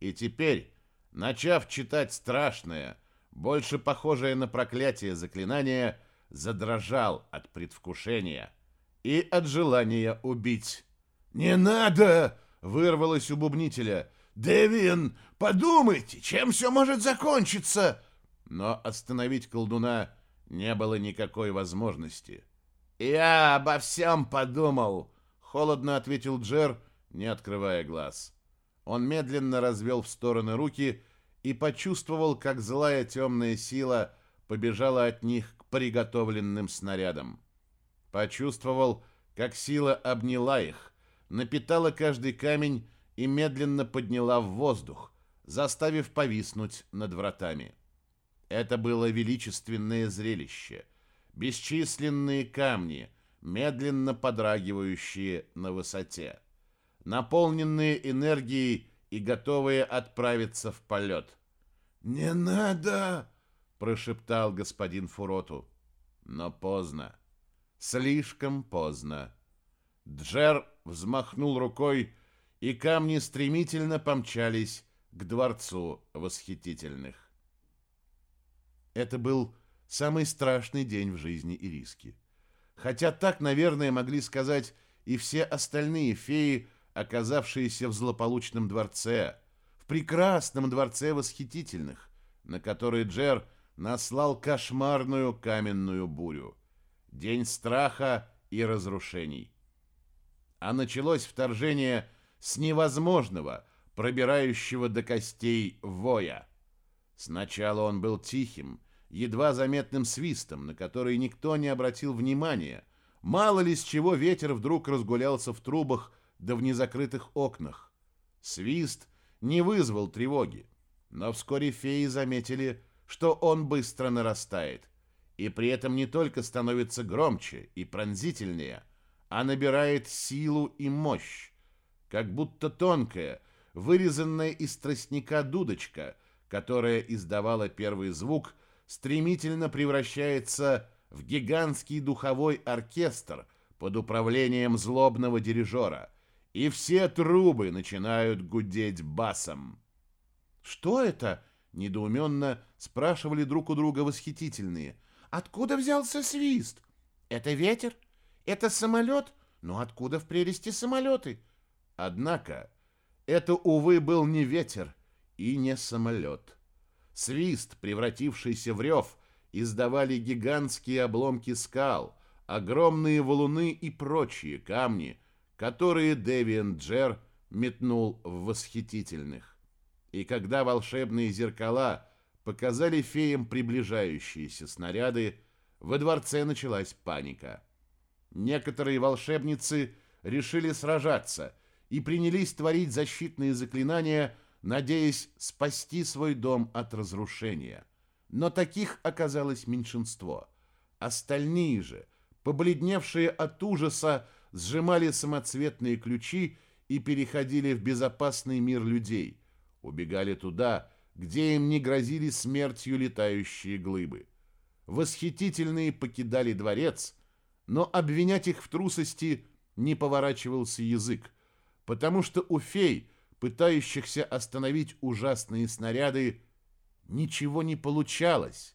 И теперь, начав читать страшное, больше похожее на проклятие заклинание, задрожал от предвкушения и от желания убить. «Не надо!» — вырвалось у бубнителя. «Девин, подумайте, чем все может закончиться!» Но остановить колдуна не было никакой возможности. «Я обо всем подумал», — холодно ответил Джер, не открывая глаз. Он медленно развел в стороны руки и почувствовал, как злая темная сила побежала от них к приготовленным снарядам. Почувствовал, как сила обняла их, напитала каждый камень и медленно подняла в воздух, заставив повиснуть над вратами. Это было величественное зрелище. бесчисленные камни, медленно подрагивающие на высоте, наполненные энергией и готовые отправиться в полет. «Не надо!» — прошептал господин Фуроту. Но поздно. Слишком поздно. Джер взмахнул рукой, и камни стремительно помчались к дворцу восхитительных. Это был самый страшный день в жизни Ириски. Хотя так, наверное, могли сказать и все остальные феи, оказавшиеся в злополучном дворце, в прекрасном дворце восхитительных, на который Джер наслал кошмарную каменную бурю. День страха и разрушений. А началось вторжение с невозможного, пробирающего до костей воя. Сначала он был тихим, едва заметным свистом, на который никто не обратил внимания. Мало ли с чего ветер вдруг разгулялся в трубах да в незакрытых окнах. Свист не вызвал тревоги, но вскоре феи заметили, что он быстро нарастает, и при этом не только становится громче и пронзительнее, а набирает силу и мощь, как будто тонкая, вырезанная из тростника дудочка, которая издавала первый звук – стремительно превращается в гигантский духовой оркестр под управлением злобного дирижера, и все трубы начинают гудеть басом. «Что это?» — недоуменно спрашивали друг у друга восхитительные. «Откуда взялся свист? Это ветер? Это самолет? Но откуда в прелести самолеты?» Однако это, увы, был не ветер и не самолет. Свист, превратившийся в рев, издавали гигантские обломки скал, огромные валуны и прочие камни, которые Девиан Джер метнул в восхитительных. И когда волшебные зеркала показали феям приближающиеся снаряды, во дворце началась паника. Некоторые волшебницы решили сражаться и принялись творить защитные заклинания – надеясь спасти свой дом от разрушения. Но таких оказалось меньшинство. Остальные же, побледневшие от ужаса, сжимали самоцветные ключи и переходили в безопасный мир людей, убегали туда, где им не грозили смертью летающие глыбы. Восхитительные покидали дворец, но обвинять их в трусости не поворачивался язык, потому что у фей – пытающихся остановить ужасные снаряды, ничего не получалось.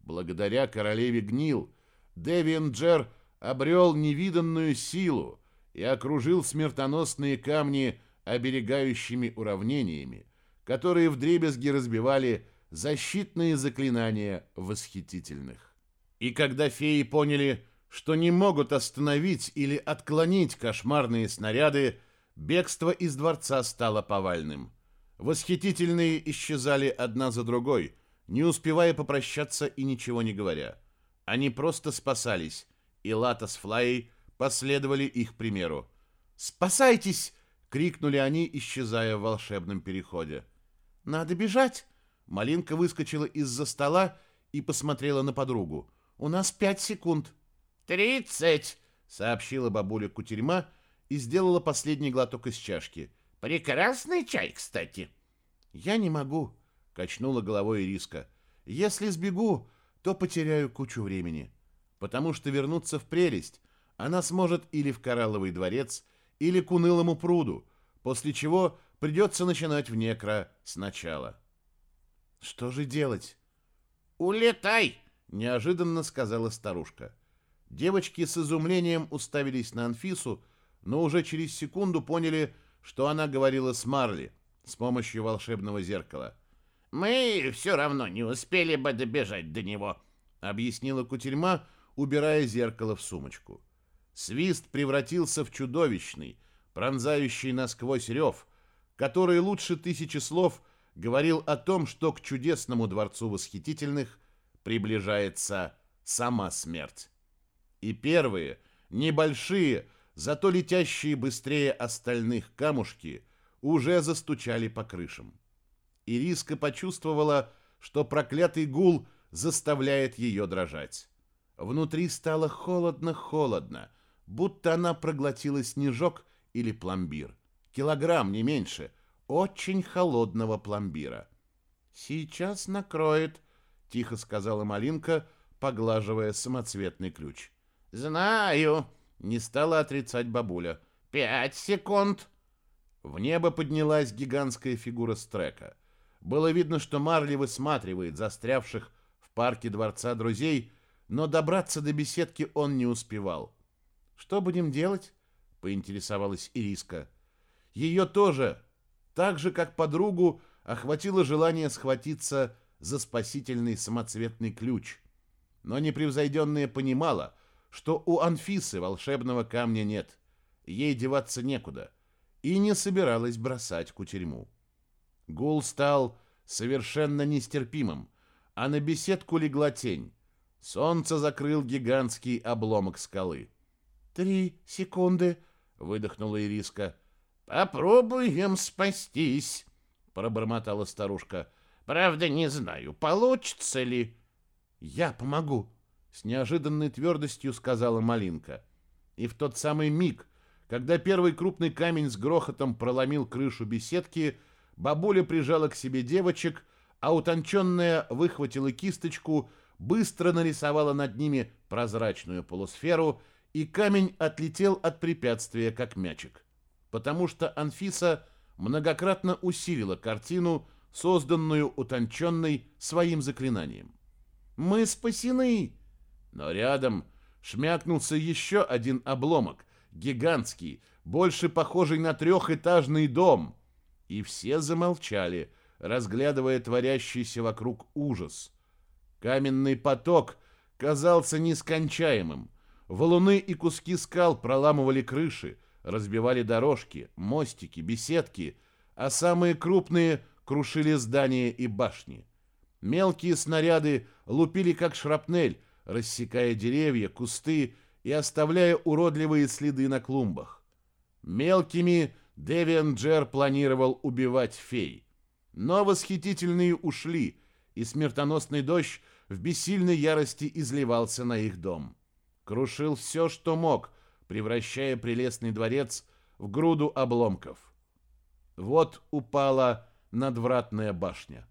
Благодаря королеве Гнил Девиан Джер обрел невиданную силу и окружил смертоносные камни оберегающими уравнениями, которые вдребезги разбивали защитные заклинания восхитительных. И когда феи поняли, что не могут остановить или отклонить кошмарные снаряды, Бегство из дворца стало повальным. Восхитительные исчезали одна за другой, не успевая попрощаться и ничего не говоря. Они просто спасались, и Лата с последовали их примеру. «Спасайтесь!» — крикнули они, исчезая в волшебном переходе. «Надо бежать!» Малинка выскочила из-за стола и посмотрела на подругу. «У нас пять секунд». «Тридцать!» — сообщила бабуля Кутерьма — и сделала последний глоток из чашки. «Прекрасный чай, кстати». «Я не могу», — качнула головой Ириска. «Если сбегу, то потеряю кучу времени, потому что вернуться в прелесть она сможет или в Коралловый дворец, или к унылому пруду, после чего придется начинать в некро сначала». «Что же делать?» «Улетай!» — неожиданно сказала старушка. Девочки с изумлением уставились на Анфису, но уже через секунду поняли, что она говорила с Марли с помощью волшебного зеркала. «Мы все равно не успели бы добежать до него», — объяснила кутерьма, убирая зеркало в сумочку. Свист превратился в чудовищный, пронзающий насквозь рев, который лучше тысячи слов говорил о том, что к чудесному дворцу восхитительных приближается сама смерть. И первые, небольшие, зато летящие быстрее остальных камушки уже застучали по крышам. Ириска почувствовала, что проклятый гул заставляет ее дрожать. Внутри стало холодно-холодно, будто она проглотила снежок или пломбир. Килограмм, не меньше. Очень холодного пломбира. «Сейчас накроет», — тихо сказала Малинка, поглаживая самоцветный ключ. «Знаю», — не стала отрицать бабуля. «Пять секунд». В небо поднялась гигантская фигура Стрека. Было видно, что Марли высматривает застрявших в парке дворца друзей, но добраться до беседки он не успевал. «Что будем делать?» — поинтересовалась Ириска. Ее тоже, так же, как подругу, охватило желание схватиться за спасительный самоцветный ключ. Но непревзойденная понимала, что у Анфисы волшебного камня нет, ей деваться некуда, и не собиралась бросать кутерьму. Гул стал совершенно нестерпимым, а на беседку легла тень. Солнце закрыл гигантский обломок скалы. «Три секунды», — выдохнула Ириска. «Попробуем спастись», — пробормотала старушка. «Правда, не знаю, получится ли». «Я помогу», — с неожиданной твердостью сказала Малинка. И в тот самый миг, когда первый крупный камень с грохотом проломил крышу беседки, бабуля прижала к себе девочек, а утонченная выхватила кисточку, быстро нарисовала над ними прозрачную полусферу, и камень отлетел от препятствия, как мячик потому что Анфиса многократно усилила картину, созданную утонченной своим заклинанием. «Мы спасены!» Но рядом шмякнулся еще один обломок, гигантский, больше похожий на трехэтажный дом. И все замолчали, разглядывая творящийся вокруг ужас. Каменный поток казался нескончаемым. Валуны и куски скал проламывали крыши, разбивали дорожки, мостики, беседки, а самые крупные крушили здания и башни. Мелкие снаряды лупили как шрапнель, рассекая деревья, кусты и оставляя уродливые следы на клумбах. Мелкими Девиан Джер планировал убивать фей. Но восхитительные ушли, и смертоносный дождь в бессильной ярости изливался на их дом. Крушил все, что мог — превращая прелестный дворец в груду обломков. Вот упала надвратная башня.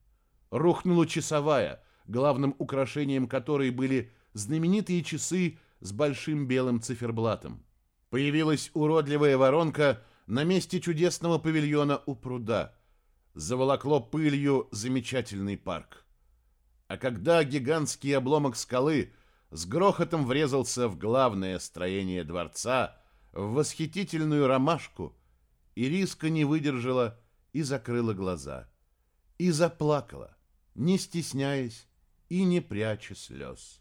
Рухнула часовая, главным украшением которой были знаменитые часы с большим белым циферблатом. Появилась уродливая воронка на месте чудесного павильона у пруда. Заволокло пылью замечательный парк. А когда гигантский обломок скалы с грохотом врезался в главное строение дворца, в восхитительную ромашку, Ириска не выдержала и закрыла глаза. И заплакала, не стесняясь и не пряча слез.